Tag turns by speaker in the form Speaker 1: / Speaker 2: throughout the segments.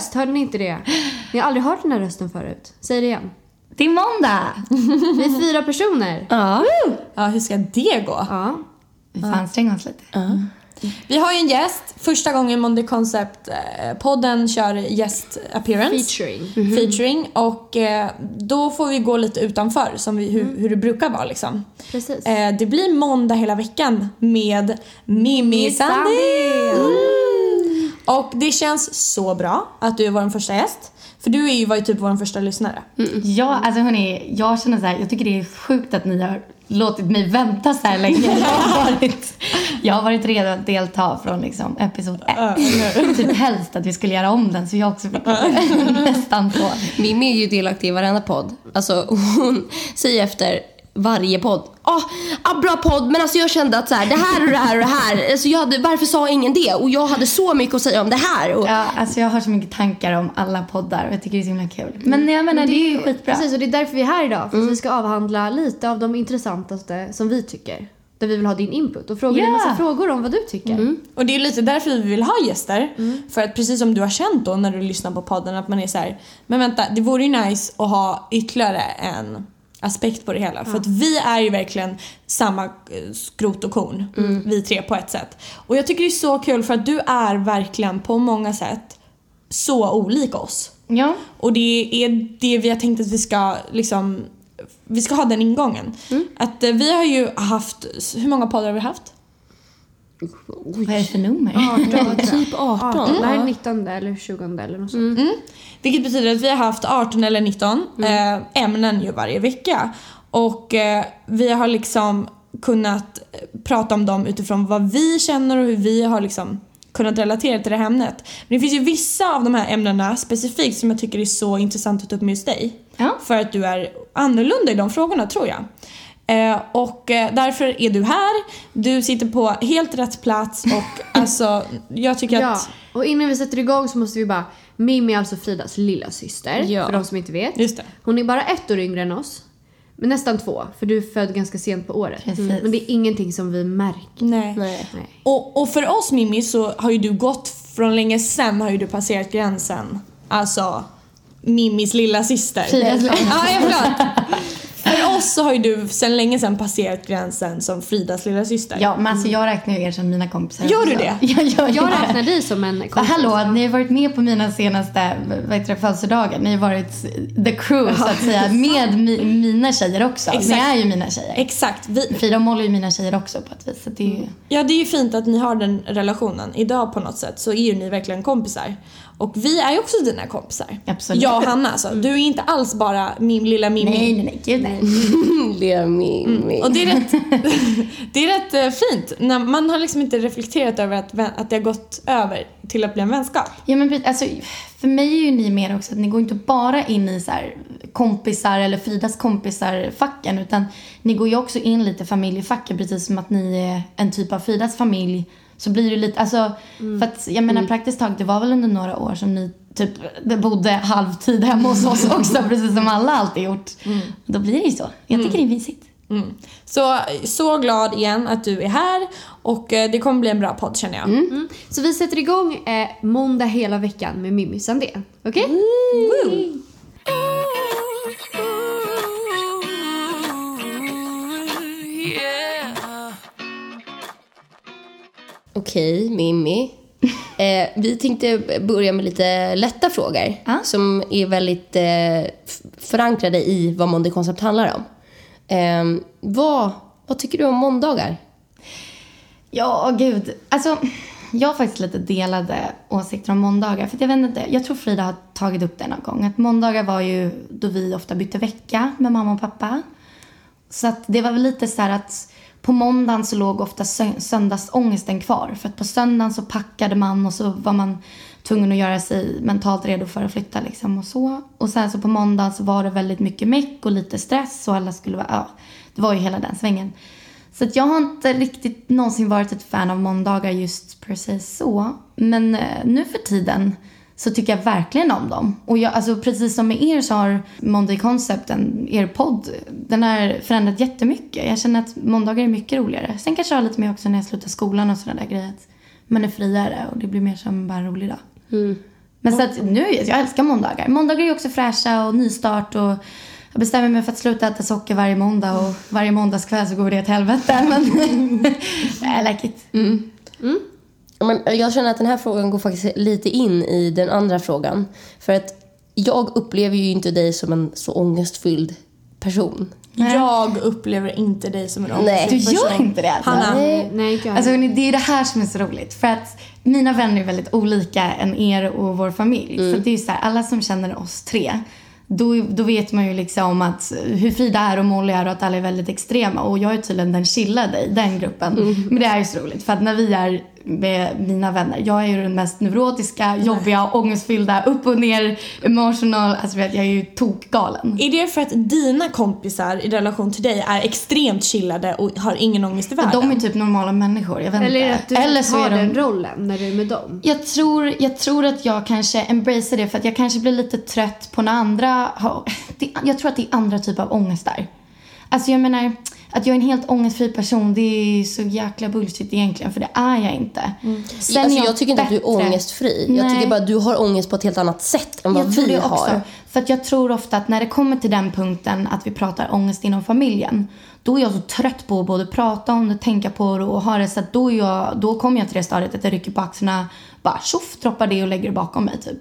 Speaker 1: röst, hörde ni inte det? Ni har aldrig hört den här rösten förut. Säg det igen.
Speaker 2: Det är måndag!
Speaker 1: Vi är fyra personer.
Speaker 3: Ja. ja, hur ska det gå?
Speaker 1: Ja.
Speaker 2: Vi får anstränga oss lite.
Speaker 3: Vi har ju en gäst. Första gången Monday Concept-podden kör gäst appearance.
Speaker 1: Featuring.
Speaker 3: Featuring. Och eh, då får vi gå lite utanför, som vi, hur, hur det brukar vara liksom.
Speaker 1: Precis.
Speaker 3: Eh, det blir måndag hela veckan med Mimmi Sandin. Mm. Och det känns så bra att du är vår första gäst. För du är ju, var ju typ vår första lyssnare.
Speaker 2: Ja, alltså hörni, jag känner så här, jag tycker det är sjukt att ni har låtit mig vänta så här länge. Jag har varit, jag har varit redo att delta från liksom episod ett. typ helst att vi skulle göra om den så jag också fick nästan på.
Speaker 4: Mimmi är ju delaktig i varenda podd. Alltså hon säger efter varje podd. Ah, ah, bra podd, men alltså jag kände att så här, det här och det här och det här. Alltså jag hade, varför sa ingen det? Och jag hade så mycket att säga om det här. Och,
Speaker 2: Ja, alltså jag har så mycket tankar om alla poddar och jag tycker det är så himla kul. Men jag menar, det är ju skitbra.
Speaker 1: Precis, och det är därför vi är här idag. För att vi ska avhandla lite av de intressantaste som vi tycker. Där vi vill ha din input och fråga dig en
Speaker 2: Ja.
Speaker 1: massa frågor om vad du tycker.
Speaker 3: Och det är lite därför vi vill ha gäster. För att precis som du har känt då när du lyssnar på podden att man är så här, men vänta, det vore ju nice att ha ytterligare en aspekt på det hela. För att vi är ju verkligen samma eh, skrot och korn, vi tre på ett sätt. Och jag tycker det är så kul för att du är verkligen på många sätt så olik oss.
Speaker 2: Ja.
Speaker 3: Och det är det vi har tänkt att vi ska liksom vi ska ha den ingången. Att eh, vi har ju haft, hur många poddar har vi haft?
Speaker 2: Vad är det för nummer?
Speaker 4: typ 18.
Speaker 1: Det här är 19 eller 20 eller något sånt.
Speaker 3: Vilket betyder att vi har haft 18 eller 19 eh, ämnen ju varje vecka. Och eh, vi har liksom kunnat eh, prata om dem utifrån vad vi känner och hur vi har liksom kunnat relatera till det här ämnet. Men det finns ju vissa av de här ämnena specifikt som jag tycker är så intressant att ta upp med just dig.
Speaker 2: Ja.
Speaker 3: För att du är annorlunda i de frågorna tror jag. Eh, och eh, därför är du här. Du sitter på helt rätt plats och alltså jag tycker
Speaker 1: Ja,
Speaker 3: att
Speaker 1: och innan vi sätter igång så måste vi bara... Mimmi är alltså Fridas lilla syster
Speaker 4: Ja.
Speaker 1: för de som inte vet.
Speaker 3: Just det.
Speaker 1: Hon är bara ett år yngre än oss. Men nästan två, för du är född ganska sent på året.
Speaker 2: Precis.
Speaker 1: Men det är ingenting som vi märker.
Speaker 3: Nej.
Speaker 4: Nej.
Speaker 3: Och, och för oss Mimmi så har ju du gått från länge sen har ju du passerat gränsen. Alltså Mimmis lilla syster.
Speaker 2: Fridas lilla-
Speaker 3: Ja, ja, förlåt. För oss så har ju du sen länge sen passerat gränsen som Fridas lilla syster.
Speaker 2: Ja, men alltså jag räknar ju er som mina kompisar
Speaker 3: Gör du det?
Speaker 2: Jag
Speaker 1: Jag
Speaker 2: det.
Speaker 1: räknar dig som en kompis.
Speaker 2: hallå, ni har varit med på mina senaste vad heter det, födelsedagar. Ni har varit the crew så att säga med mi, mina tjejer också.
Speaker 3: Exakt.
Speaker 2: Ni är ju mina tjejer.
Speaker 3: Exakt. Vi,
Speaker 2: Frida och Molly är ju mina tjejer också på ett vis. Så det är ju...
Speaker 3: ja, det är ju fint att ni har den relationen. Idag på något sätt så är ju ni verkligen kompisar. Och vi är ju också dina kompisar.
Speaker 2: Absolut.
Speaker 3: Jag och Hanna alltså. Du är inte alls bara min lilla Mimmi.
Speaker 2: Nej, nej, nej. Gud nej.
Speaker 4: Lilla Mimmi.
Speaker 3: Och det är rätt, det är rätt eh, fint. När man har liksom inte reflekterat över att, att det har gått över till att bli en vänskap.
Speaker 2: Ja, men precis, alltså, för mig är ju ni mer också att ni går inte bara in i så här kompisar eller Fridas kompisar-facken utan ni går ju också in lite familjefacken precis som att ni är en typ av Fridas familj. Så blir det lite, alltså för att jag menar praktiskt taget det var väl under några år som ni typ bodde halvtid hemma hos oss också precis som alla alltid gjort. Då blir det ju så. Jag tycker det är mysigt.
Speaker 3: Mm. Så, så glad igen att du är här och eh, det kommer bli en bra podd känner jag.
Speaker 1: Mm. Så vi sätter igång eh, måndag hela veckan med Mimmi Sandén. Okej?
Speaker 4: Okej, Mimmi. Eh, vi tänkte börja med lite lätta frågor
Speaker 2: Ja.
Speaker 4: som är väldigt eh, förankrade i vad Monday Concept handlar om. Eh, vad, vad tycker du om måndagar?
Speaker 2: Ja, gud. Alltså, jag har faktiskt lite delade åsikter om måndagar. För jag vet inte, jag tror Frida har tagit upp det någon gång. Att måndagar var ju då vi ofta bytte vecka med mamma och pappa. Så att det var väl lite så här att på måndagen så låg ofta sö- söndagsångesten kvar. För att på söndagen så packade man och så var man tvungen att göra sig mentalt redo för att flytta liksom och så. Och sen så på måndagen så var det väldigt mycket meck och lite stress och alla skulle vara, ja, det var ju hela den svängen. Så att jag har inte riktigt någonsin varit ett fan av måndagar just precis så. Men eh, nu för tiden så tycker jag verkligen om dem. Och jag, alltså, precis som med er så har Monday Concepten, er podd, den har förändrat jättemycket. Jag känner att måndagar är mycket roligare. Sen kanske jag har lite mer också när jag slutar skolan och sådana där grejer. Att man är friare och det blir mer som bara en rolig dag. Men så att nu, jag älskar måndagar. Måndagar är ju också fräscha och nystart och jag bestämmer mig för att sluta äta socker varje måndag och varje måndagskväll så går det åt helvete. Men I like it.
Speaker 4: Ja, Men jag känner att den här frågan går faktiskt lite in i den andra frågan. För att jag upplever ju inte dig som en så ångestfylld person.
Speaker 3: Jag upplever inte dig som en
Speaker 4: Nej.
Speaker 2: Du
Speaker 3: ångestfylld
Speaker 2: gör
Speaker 3: person.
Speaker 2: inte det alltså?
Speaker 3: Hanna,
Speaker 1: Nej, nej inte
Speaker 2: Alltså
Speaker 1: heller.
Speaker 2: hörni, det är det här som är så roligt. För att mina vänner är väldigt olika än er och vår familj. Så det är ju så här, alla som känner oss tre, då, då vet man ju liksom att hur Frida är och Molly är och att alla är väldigt extrema. Och jag är tydligen den chillade i den gruppen. Men det är ju så roligt för att när vi är med mina vänner, jag är ju den mest neurotiska, jobbiga, ångestfyllda, upp och ner, emotional. Alltså vet, jag är ju tokgalen.
Speaker 3: är det för att dina kompisar i relation till dig är extremt chillade och har ingen ångest i världen?
Speaker 2: De är typ normala människor, jag vet
Speaker 1: Eller
Speaker 2: inte.
Speaker 1: att du
Speaker 2: Eller så
Speaker 1: har
Speaker 2: de...
Speaker 1: den rollen när du är med dem?
Speaker 2: Jag tror, jag tror att jag kanske embracear det för att jag kanske blir lite trött på när andra har... Jag tror att det är andra typer av ångest där. Alltså jag menar, att jag är en helt ångestfri person det är så jäkla bullshit egentligen för det är jag inte. Sen är
Speaker 4: alltså, jag tycker inte att du är
Speaker 2: bättre.
Speaker 4: ångestfri. Jag
Speaker 2: Nej.
Speaker 4: tycker bara att du har ångest på ett helt annat sätt än vad
Speaker 2: Jag tror
Speaker 4: vi
Speaker 2: det också.
Speaker 4: har.
Speaker 2: För att jag tror ofta att när det kommer till den punkten att vi pratar ångest inom familjen. Då är jag så trött på att både prata om det, tänka på det och ha det så då, jag, då kommer jag till det stadiet att jag rycker på axlarna, bara tjoff, droppar det och lägger det bakom mig typ.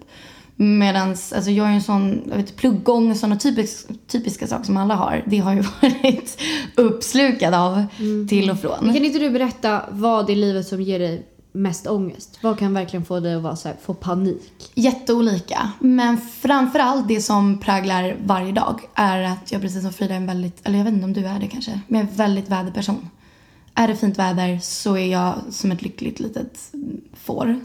Speaker 2: Medans, alltså jag är en sån, jag vet pluggångest, sådana typisk, typiska saker som alla har. Det har ju varit uppslukad av till och
Speaker 1: Men
Speaker 2: från.
Speaker 1: kan inte du berätta vad i livet som ger dig mest ångest? Vad kan verkligen få dig att vara så här, få panik?
Speaker 2: Jätteolika. Men framförallt det som präglar varje dag är att jag precis som Frida är en väldigt, eller jag vet inte om du är det kanske, men jag är en väldigt väderperson. Är det fint väder så är jag som ett lyckligt litet får.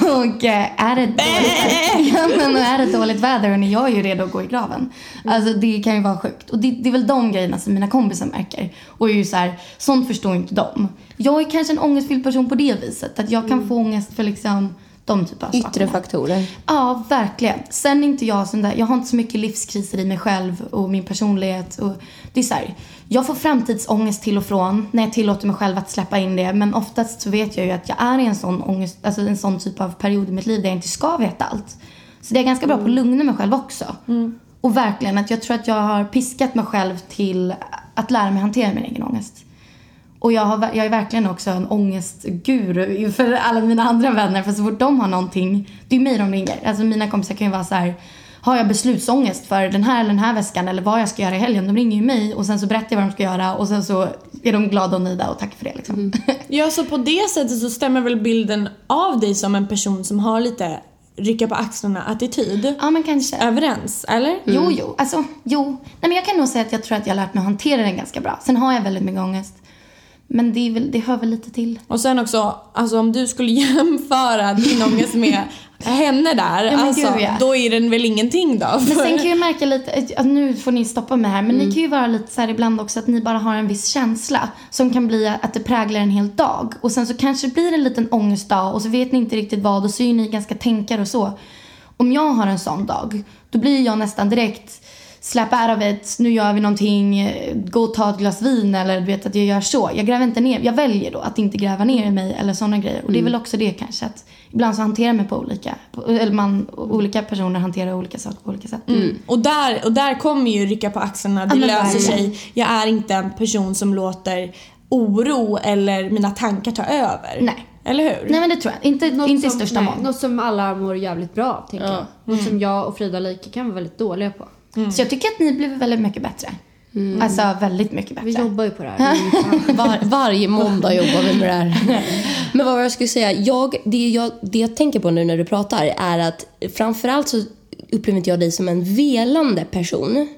Speaker 2: Och eh, är det dåligt, ja, men är det dåligt väder och jag är ju redo att gå i graven. Alltså det kan ju vara sjukt. Och det, det är väl de grejerna som mina kompisar märker. Och är ju så här, sånt förstår inte de. Jag är kanske en ångestfylld person på det viset. Att jag kan få ångest för liksom de typer av
Speaker 4: Yttre
Speaker 2: sakerna.
Speaker 4: faktorer.
Speaker 2: Ja, verkligen. Sen är inte jag sån där, jag har inte så mycket livskriser i mig själv och min personlighet. Och det är så här, jag får framtidsångest till och från när jag tillåter mig själv att släppa in det. Men oftast så vet jag ju att jag är i en sån ångest, alltså en sån typ av period i mitt liv där jag inte ska veta allt. Så det är ganska bra på att lugna mig själv också. Och verkligen att jag tror att jag har piskat mig själv till att lära mig hantera min egen ångest. Och jag, har, jag är verkligen också en ångestguru för alla mina andra vänner. För så fort de har någonting, det är mig de ringer. Alltså mina kompisar kan ju vara så här. Har jag beslutsångest för den här eller den här väskan eller vad jag ska göra i helgen? De ringer ju mig och sen så berättar jag vad de ska göra och sen så är de glada och nöjda och tack för det liksom.
Speaker 3: Ja, så på det sättet så stämmer väl bilden av dig som en person som har lite rycka på axlarna attityd
Speaker 2: ja men kanske.
Speaker 3: överens, eller?
Speaker 2: Jo, jo. Alltså, jo. Nej, men jag kan nog säga att jag tror att jag har lärt mig att hantera den ganska bra. Sen har jag väldigt mycket ångest. Men det, är väl, det hör väl lite till.
Speaker 3: Och sen också, alltså om du skulle jämföra din ångest med henne där,
Speaker 2: Ja,
Speaker 3: alltså,
Speaker 2: gud, ja.
Speaker 3: då är den väl ingenting då?
Speaker 2: Men sen kan jag märka lite, nu får ni stoppa mig här, men ni kan ju vara lite så här ibland också att ni bara har en viss känsla som kan bli att det präglar en hel dag. Och sen så kanske det blir en liten ångestdag och så vet ni inte riktigt vad och så är ni ganska tänkare och så. Om jag har en sån dag, då blir jag nästan direkt slap out of it, nu gör vi någonting, eh, gå och ta ett glas vin eller du vet att jag gör så. Jag gräver inte ner, jag väljer då att inte gräva ner i mig eller sådana grejer. Och det är väl också det kanske att ibland så hanterar man på olika, eller man, olika personer hanterar olika saker på olika sätt.
Speaker 3: Mm. Och, där, och där kommer ju rycka på axlarna, det
Speaker 2: Ja,
Speaker 3: löser
Speaker 2: verkligen.
Speaker 3: sig. Jag är inte en person som låter oro eller mina tankar ta över.
Speaker 2: Nej.
Speaker 3: Eller hur?
Speaker 2: Nej men det tror jag inte. Inte i största
Speaker 1: nej,
Speaker 2: mån.
Speaker 1: Något som alla mår jävligt bra av, tänker jag. Något som jag och Frida lika kan vara väldigt dåliga på.
Speaker 2: Så jag tycker att ni blivit väldigt mycket bättre. Alltså väldigt mycket bättre.
Speaker 1: Vi jobbar ju på det här.
Speaker 4: Var, varje måndag jobbar vi med det här. Men vad jag skulle säga? Jag, det, jag, det jag tänker på nu när du pratar är att framförallt så upplever inte jag dig som en velande person.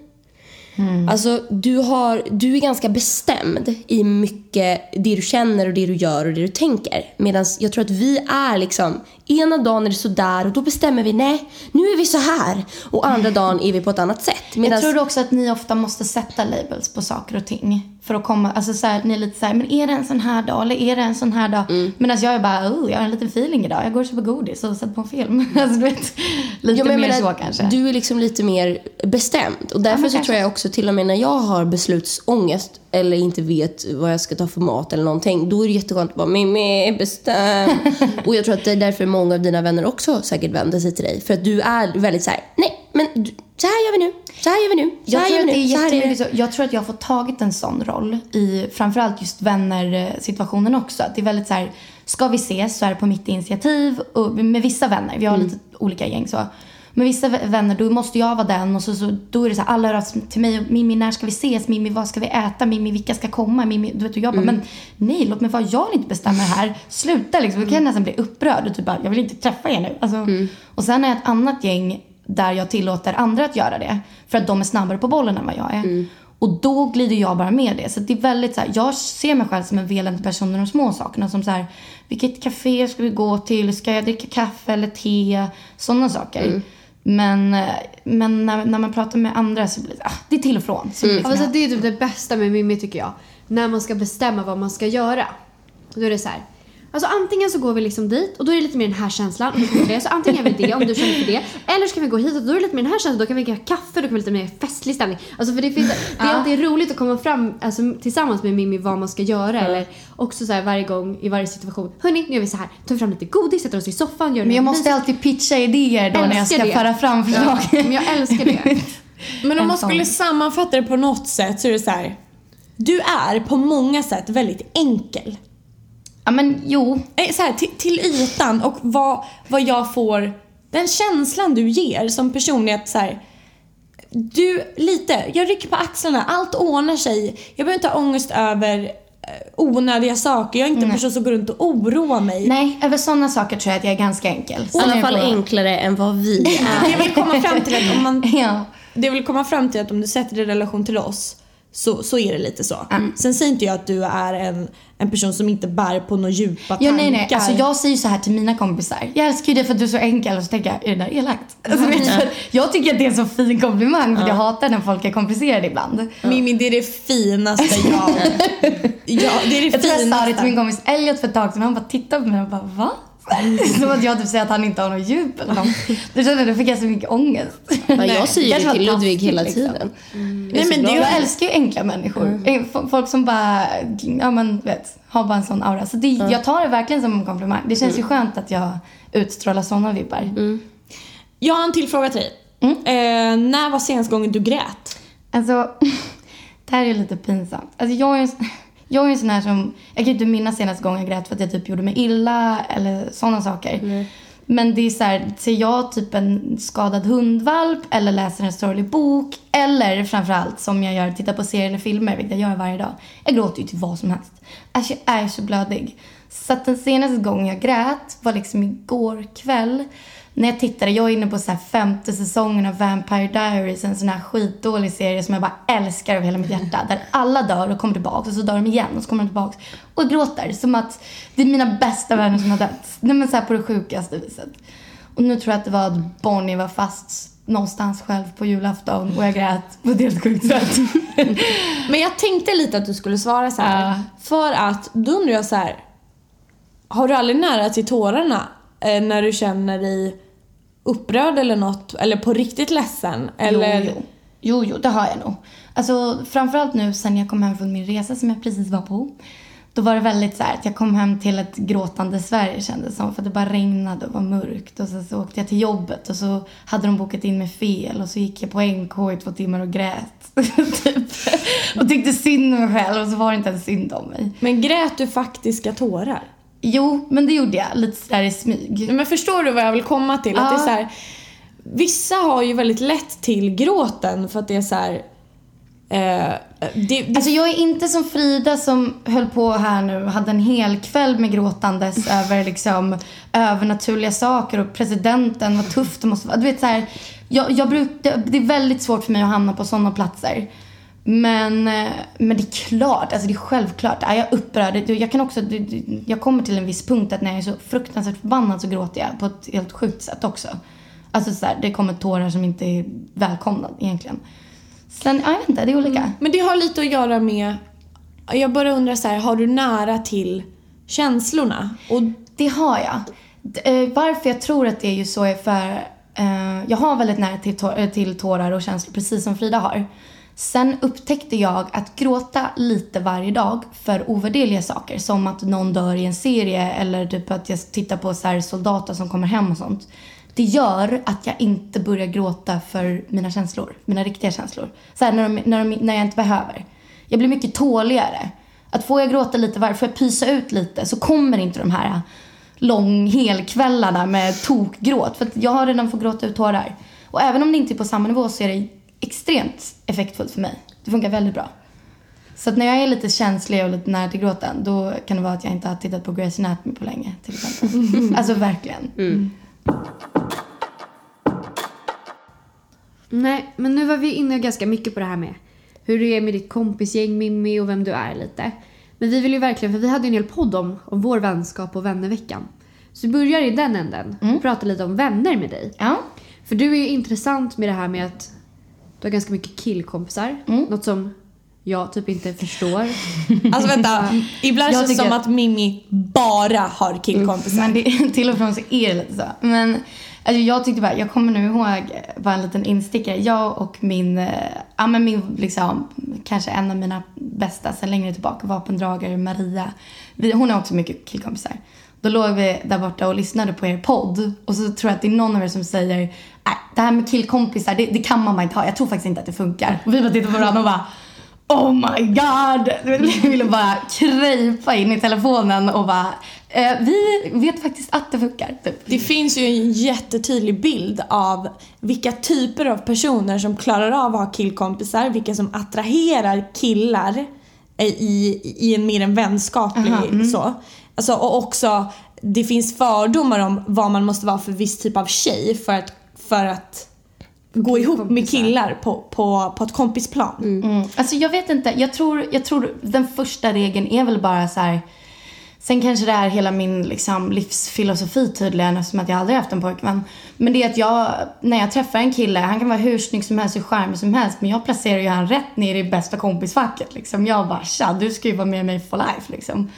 Speaker 4: Alltså, du, har, du är ganska bestämd i mycket det du känner och det du gör och det du tänker. Medan jag tror att vi är liksom, ena dagen är det sådär och då bestämmer vi nej, nu är vi så här. Och andra dagen är vi på ett annat sätt. Medans,
Speaker 2: Jag tror också att ni ofta måste sätta labels på saker och ting. För att komma, alltså så här, ni är lite så här, men är det en sån här dag eller är det en sån här dag? Men alltså jag är bara, oh, jag har en liten feeling idag. Jag går och köper godis och sätter på en film. alltså du vet, lite
Speaker 4: Ja, men
Speaker 2: mer
Speaker 4: menar,
Speaker 2: så kanske.
Speaker 4: Du är liksom lite mer bestämd. Och därför
Speaker 2: men
Speaker 4: så
Speaker 2: kanske.
Speaker 4: tror jag också till och med när jag har beslutsångest eller inte vet vad jag ska ta för mat eller någonting. Då är det jätteskönt att bara Mimmi är bestämd. och jag tror att det är därför många av dina vänner också säkert vänder sig till dig. För att du är väldigt så här: nej men så här gör vi nu, så här gör vi nu, så
Speaker 2: Jag tror,
Speaker 4: gör
Speaker 2: att det är
Speaker 4: nu, så
Speaker 2: jättemycket jag tror att jag har fått tagit en sån roll i framförallt just vänner-situationen också. Att det är väldigt så här, ska vi ses så är det på mitt initiativ. Och med vissa vänner, vi har
Speaker 4: Mm.
Speaker 2: lite olika gäng så. Med vissa vä- vänner då måste jag vara den och så, så då är det så här, alla hör av sig till mig. Mimmi när ska vi ses? Mimmi vad ska vi äta? Mimmi vilka ska komma? Mimmi, du vet, och jag bara,
Speaker 4: Mm.
Speaker 2: men nej låt mig vara, jag vill inte bestämma det här. Sluta liksom. Då kan jag nästan bli upprörd och typ bara, jag vill inte träffa er nu. Alltså,
Speaker 4: Mm.
Speaker 2: Och sen är jag ett annat gäng där jag tillåter andra att göra det. För att de är snabbare på bollen än vad jag är.
Speaker 4: Mm.
Speaker 2: Och då glider jag bara med det. Så det är väldigt så här, jag ser mig själv som en velande person i de små sakerna. Som så här, vilket café ska vi gå till? Ska jag dricka kaffe eller te? Sådana saker.
Speaker 4: Mm.
Speaker 2: Men, men när, när man pratar med andra så blir det, ah, det är till och från. Så
Speaker 4: Mm.
Speaker 1: Alltså, det är typ det bästa med Mimmi tycker jag. När man ska bestämma vad man ska göra. Då är det så här. Alltså antingen så går vi liksom dit och då är det lite mer den här känslan. och det. Så antingen gör vi det om du känner för det. Eller så kan vi gå hit och då är det lite mer den här känslan. Då kan vi dricka kaffe, då kan vi lite mer festlig stämning. Alltså för det, finns, det är alltid roligt att komma fram alltså, tillsammans med Mimmi vad man ska göra. Eller också så här varje gång i varje situation. Hörni, nu gör vi så här. Tar fram lite godis, sätter oss i soffan, gör
Speaker 2: men jag måste alltid pitcha idéer då när jag ska
Speaker 1: det.
Speaker 2: föra fram förslag.
Speaker 1: Ja, men jag älskar det.
Speaker 3: Men om man skulle sammanfatta det på något sätt så är det så här. Du är på många sätt väldigt enkel.
Speaker 2: Ja men jo,
Speaker 3: Eh, Så här, till, till ytan och vad, vad jag får, den känslan du ger som personlighet så här. Du, lite, jag rycker på axlarna, allt ordnar sig. Jag behöver inte ha ångest över eh, onödiga saker. Jag är inte en person som går runt och oroar mig.
Speaker 2: nej över sådana saker tror jag att jag är ganska enkel.
Speaker 4: I
Speaker 2: är
Speaker 4: alla fall enklare än vad vi är.
Speaker 3: Det jag vill komma fram till att om man
Speaker 2: Ja.
Speaker 3: Det jag vill komma fram till är att om du sätter det i relation till oss så, så är det lite så. Sen säger inte jag att du är en, en person som inte bär på några djupa tankar.
Speaker 2: Ja, nej, nej. Alltså, jag säger så här till mina kompisar. Jag älskar ju dig för att du är så enkel. Och så tänker jag, är det där elakt? Alltså, att jag tycker att det är en så fin komplimang. För jag hatar när folk är komplicerade ibland.
Speaker 3: Mimmi, det är det finaste jag... ja, det är det
Speaker 2: Jag tror jag sa det till
Speaker 3: finaste.
Speaker 2: min kompis Elliot för ett tag sedan. Han bara tittade på mig och bara, va? Som att jag typ säger att han inte har något djup eller något. Jag, då fick jag så mycket ångest.
Speaker 4: Ja, jag säger
Speaker 2: kanske
Speaker 4: det till Ludvig hela
Speaker 2: liksom.
Speaker 4: tiden.
Speaker 3: Nej, men det
Speaker 2: Jag älskar ju enkla människor. Eh, f- Folk som bara, ja men vet, har bara en sån aura. Så det, jag tar det verkligen som en komplimang. Det känns ju skönt att jag utstrålar såna vibbar.
Speaker 3: jag har en till fråga till dig.
Speaker 2: Mm.
Speaker 3: Eh, när var senast gången du grät?
Speaker 2: Alltså, det här är lite pinsamt. Alltså jag är, jag är en sån här som, jag kan inte minnas senaste gången jag grät för att jag typ gjorde mig illa eller sådana saker. Men det är så här, ser jag typ en skadad hundvalp eller läser en sorglig bok eller framförallt som jag gör, tittar på serier eller filmer, vilket jag gör varje dag. Jag gråter ju till vad som helst. Alltså jag är så blödig. Så att den senaste gången jag grät var liksom igår kväll. När jag tittade, jag är inne på så här femte säsongen av Vampire Diaries, en sån här skitdålig serie som jag bara älskar av hela mitt hjärta. Där alla dör och kommer tillbaka och så dör de igen och så kommer de tillbaka. Och gråter som att det är mina bästa vänner som har dött. Nej men så här på det sjukaste viset. Och nu tror jag att det var att Bonnie var fast någonstans själv på julafton och jag grät på ett helt sjukt sätt.
Speaker 3: Men jag tänkte lite att du skulle svara så här.
Speaker 2: Ja.
Speaker 3: För att då undrar jag så här. Har du aldrig nära till tårarna eh, när du känner dig upprörd eller något? Eller på riktigt ledsen? Eller...
Speaker 2: Jo, jo. jo, jo, det har jag nog. Alltså, framförallt nu sen jag kom hem från min resa som jag precis var på. Då var det väldigt så här att jag kom hem till ett gråtande Sverige kändes som. För det bara regnade och var mörkt. Och så, så åkte jag till jobbet och så hade de bokat in mig fel. Och så gick jag på NK i två timmar och grät. typ. Och tyckte synd om mig själv och så var det inte ens synd om mig.
Speaker 3: Men grät du faktiska tårar?
Speaker 2: Jo, men det gjorde jag. Lite sådär i smyg.
Speaker 3: Men förstår du vad jag vill komma till? Att
Speaker 2: Ja.
Speaker 3: det är så här, vissa har ju väldigt lätt till gråten för att det är så här. Eh, det, det,
Speaker 2: Alltså jag är inte som Frida som höll på här nu hade en hel kväll med gråtandes över liksom övernaturliga saker och presidenten, vad tufft det måste vara. Du vet så här, jag, jag bruk, det, det är väldigt svårt för mig att hamna på sådana platser. Men, eh, men det är klart, alltså det är självklart. Är jag upprörd, jag kan också, jag kommer till en viss punkt att när jag är så fruktansvärt förbannad så gråter jag på ett helt sjukt sätt också. Alltså så här, det kommer tårar som inte är välkomna egentligen. Sen, ja, jag vet inte, det är olika.
Speaker 3: men det har lite att göra med jag bara undrar så här, har du nära till känslorna? Och
Speaker 2: Det har jag. Eh, varför jag tror att det är ju så är för eh, jag har väldigt nära till, tår- till tårar och känslor precis som Frida har. Sen upptäckte jag att gråta lite varje dag för ovärderliga saker som att någon dör i en serie eller typ att jag tittar på så här soldater som kommer hem och sånt. Det gör att jag inte börjar gråta för mina känslor, mina riktiga känslor. Så här, när, de, när, de, när jag inte behöver. Jag blir mycket tåligare. Att får jag gråta lite varje, får jag pysa ut lite så kommer inte de här lång helkvällarna med tokgråt. För att jag har redan fått gråta ut tårar. Och även om det inte är på samma nivå så är det extremt effektfullt för mig. Det funkar väldigt bra. Så att när jag är lite känslig och lite nära till gråten då kan det vara att jag inte har tittat på Grey's Anatomy på länge till exempel. alltså verkligen.
Speaker 1: Nej, men nu var vi inne ganska mycket på det här med hur det är med ditt kompisgäng Mimmi och vem du är lite. Men vi vill ju verkligen, för vi hade en hel podd om, om vår vänskap och vännerveckan. Så vi börjar i den änden och pratar lite om vänner med dig.
Speaker 2: Ja.
Speaker 1: För du är ju intressant med det här med att du har ganska mycket killkompisar. Något som jag typ inte förstår.
Speaker 3: Alltså vänta, ibland känns det som att Mimmi bara har killkompisar.
Speaker 2: Men det, till och från så är det lite så. Men alltså jag tyckte bara, jag kommer nu ihåg bara en liten instickare. Jag och min, eh, ja men min liksom, kanske en av mina bästa sen längre tillbaka, vapendragare Maria. Vi, hon har också mycket killkompisar. Då låg vi där borta och lyssnade på er podd och så tror jag att det är någon av er som säger nej det här med killkompisar det, det kan man bara inte ha. Jag tror faktiskt inte att det funkar. Och vi bara tittade på varandra och bara Oh my god! Vi ville bara krypa in i telefonen och bara eh, Vi vet faktiskt att det funkar. Typ.
Speaker 3: Det finns ju en jättetydlig bild av vilka typer av personer som klarar av att ha killkompisar, vilka som attraherar killar i, i en mer en vänskaplig så. Alltså, och också, det finns fördomar om vad man måste vara för viss typ av tjej för att, för att gå ihop med
Speaker 1: kompisar.
Speaker 3: killar på, på, på ett kompisplan.
Speaker 2: Mm. Alltså jag vet inte. Jag tror, jag tror den första regeln är väl bara så här. Sen kanske det är hela min liksom, livsfilosofi tydligen eftersom att jag aldrig haft en pojkvän. Men det är att jag, när jag träffar en kille, han kan vara hur snygg som helst, hur charmig som helst. Men jag placerar ju han rätt ner i bästa kompisfacket. Liksom. Jag bara tja, du ska ju vara med mig for life. Liksom.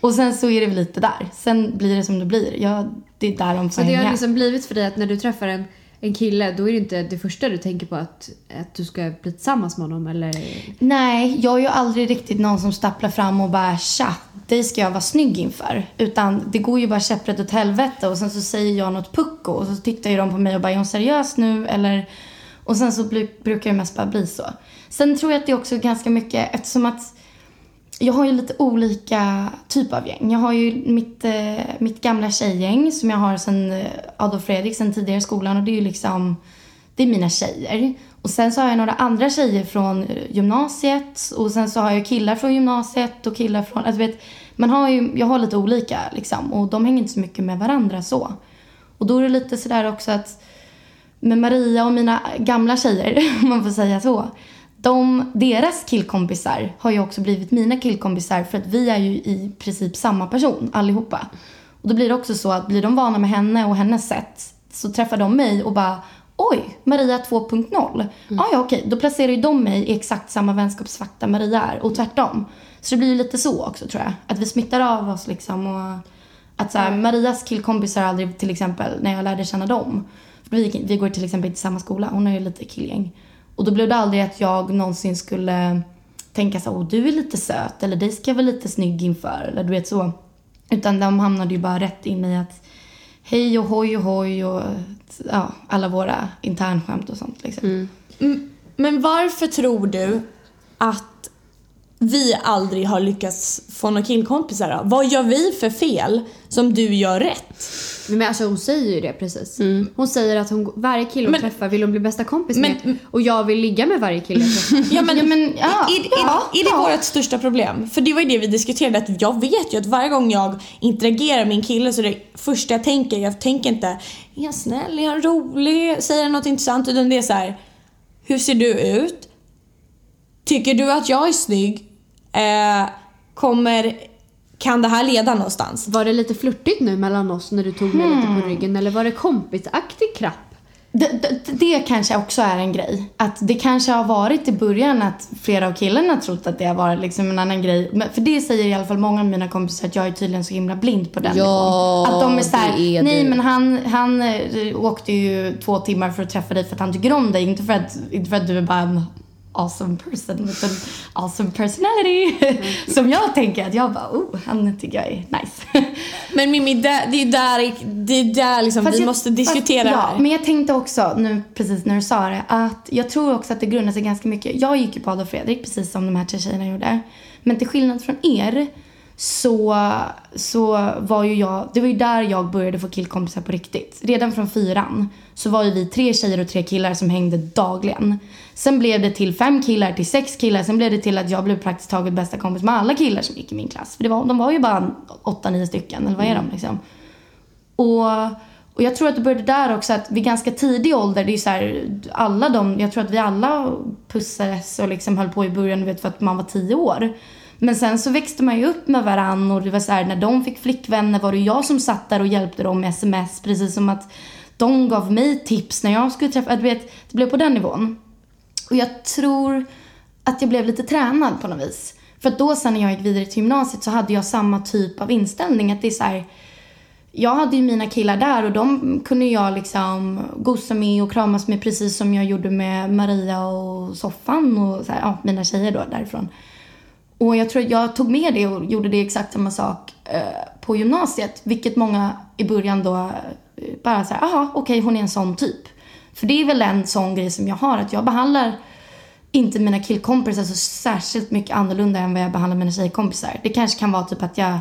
Speaker 2: Och sen så är det väl lite där. Sen blir det som det blir. Jag, det är där de får
Speaker 1: Så det har liksom blivit för dig att när du träffar en, en kille då är det inte det första du tänker på att, att du ska bli tillsammans med honom eller?
Speaker 2: Nej, jag är ju aldrig riktigt någon som stapplar fram och bara tja, dig ska jag vara snygg inför. Utan det går ju bara käpprätt åt helvete och sen så säger jag något pucko och så tittar ju de på mig och bara är hon seriös nu eller? Och sen så bli, brukar det mest bara bli så. Sen tror jag att det är också ganska mycket eftersom att jag har ju lite olika typ av gäng. Jag har ju mitt, eh, mitt gamla tjejgäng som jag har sen eh, Adolf Fredrik sen tidigare i skolan och det är ju liksom det är mina tjejer. Och sen så har jag några andra tjejer från eh, gymnasiet och sen så har jag killar från gymnasiet och killar från, alltså vet, man har ju, jag har lite olika liksom och de hänger inte så mycket med varandra så. Och då är det lite sådär också att med Maria och mina gamla tjejer, om man får säga så. De, deras killkompisar har ju också blivit mina killkompisar för att vi är ju i princip samma person allihopa. Och då blir det också så att blir de vana med henne och hennes sätt så träffar de mig och bara Oj, Maria 2.0. Ah, ja, okej. Då placerar ju de mig i exakt samma vänskapsfack där Maria är och tvärtom. Så det blir ju lite så också tror jag. Att vi smittar av oss liksom och att så här, Marias killkompisar aldrig till exempel när jag lärde känna dem. För vi, vi går till exempel inte i samma skola. Hon har ju lite killgäng. Och då blev det aldrig att jag någonsin skulle tänka så åh du är lite söt eller dig ska jag vara lite snygg inför eller du vet så. Utan de hamnade ju bara rätt in i att hej och hoj och hoj och ja, alla våra internskämt och sånt liksom.
Speaker 3: Mm, Men varför tror du att vi aldrig har lyckats få några killkompisar då? Vad gör vi för fel som du gör rätt?
Speaker 1: Men alltså hon säger ju det precis. Hon säger att hon, varje kille hon
Speaker 3: Men-
Speaker 1: träffar vill hon bli bästa kompis
Speaker 3: Men-
Speaker 1: med. Och jag vill ligga med varje kille jag träffar.
Speaker 3: Ja men,
Speaker 2: Ja, men, ja,
Speaker 3: är, är,
Speaker 2: ja,
Speaker 3: är det
Speaker 2: ja.
Speaker 3: vårt största problem? För det var ju det vi diskuterade att jag vet ju att varje gång jag interagerar med en kille så är det första jag tänker, jag tänker inte är han snäll, är han rolig, säger han något intressant? Utan det är så här, hur ser du ut? Tycker du att jag är snygg? Eh, kommer, kan det här leda någonstans?
Speaker 1: Var det lite flörtigt nu mellan oss när du tog mig lite på ryggen eller var det kompisaktig krapp?
Speaker 2: det, det, det kanske också är en grej. Att det kanske har varit i början att flera av killarna trott att det har varit liksom en annan grej. Men, för det säger i alla fall många av mina kompisar att jag är tydligen så himla blind på den
Speaker 4: Ja.
Speaker 2: Att de är såhär, nej
Speaker 4: du."
Speaker 2: men han, han eh, åkte ju två timmar för att träffa dig för att han tycker om dig. Inte för att, inte för att du är bara en awesome person with an awesome personality. Som jag tänker att jag bara, oh, han tycker jag är nice.
Speaker 3: Men Mimmi, det, är där, det är där liksom
Speaker 2: Fast
Speaker 3: vi
Speaker 2: jag-
Speaker 3: måste diskutera
Speaker 2: fast. Ja, men jag tänkte också nu precis när du sa det att jag tror också att det grundar sig ganska mycket. Jag gick ju på Adolf Fredrik precis som de här tre tjejerna gjorde. Men till skillnad från er så, så var ju jag, det var ju där jag började få killkompisar på riktigt. Redan från fyran så var ju vi tre tjejer och tre killar som hängde dagligen. Sen blev det till fem killar, till sex killar. Sen blev det till att jag blev praktiskt taget bästa kompis med alla killar som gick i min klass. För det var, de var ju bara åtta, nio stycken, eller vad är de liksom? Och, och jag tror att det började där också att vid ganska tidig ålder, det är ju så här, alla de, jag tror att vi alla pussades och liksom höll på i början, du vet för att man var tio år. Men sen så växte man ju upp med varann och det var så här, när de fick flickvänner var det jag som satt där och hjälpte dem med sms precis som att de gav mig tips när jag skulle träffa, du vet, det blev på den nivån. Och jag tror att jag blev lite tränad på något vis. För att då sen när jag gick vidare till gymnasiet så hade jag samma typ av inställning. Att det är så här, jag hade ju mina killar där och de kunde jag liksom gosa med och kramas med precis som jag gjorde med Maria och Soffan och så här, ja, mina tjejer då därifrån. Och jag tror jag tog med det och gjorde det exakt samma sak eh, på gymnasiet. Vilket många i början då eh, bara säger, aha okej hon är en sån typ. För det är väl en sån grej som jag har, att jag behandlar inte mina killkompisar så särskilt mycket annorlunda än vad jag behandlar mina tjejkompisar. Det kanske kan vara typ att jag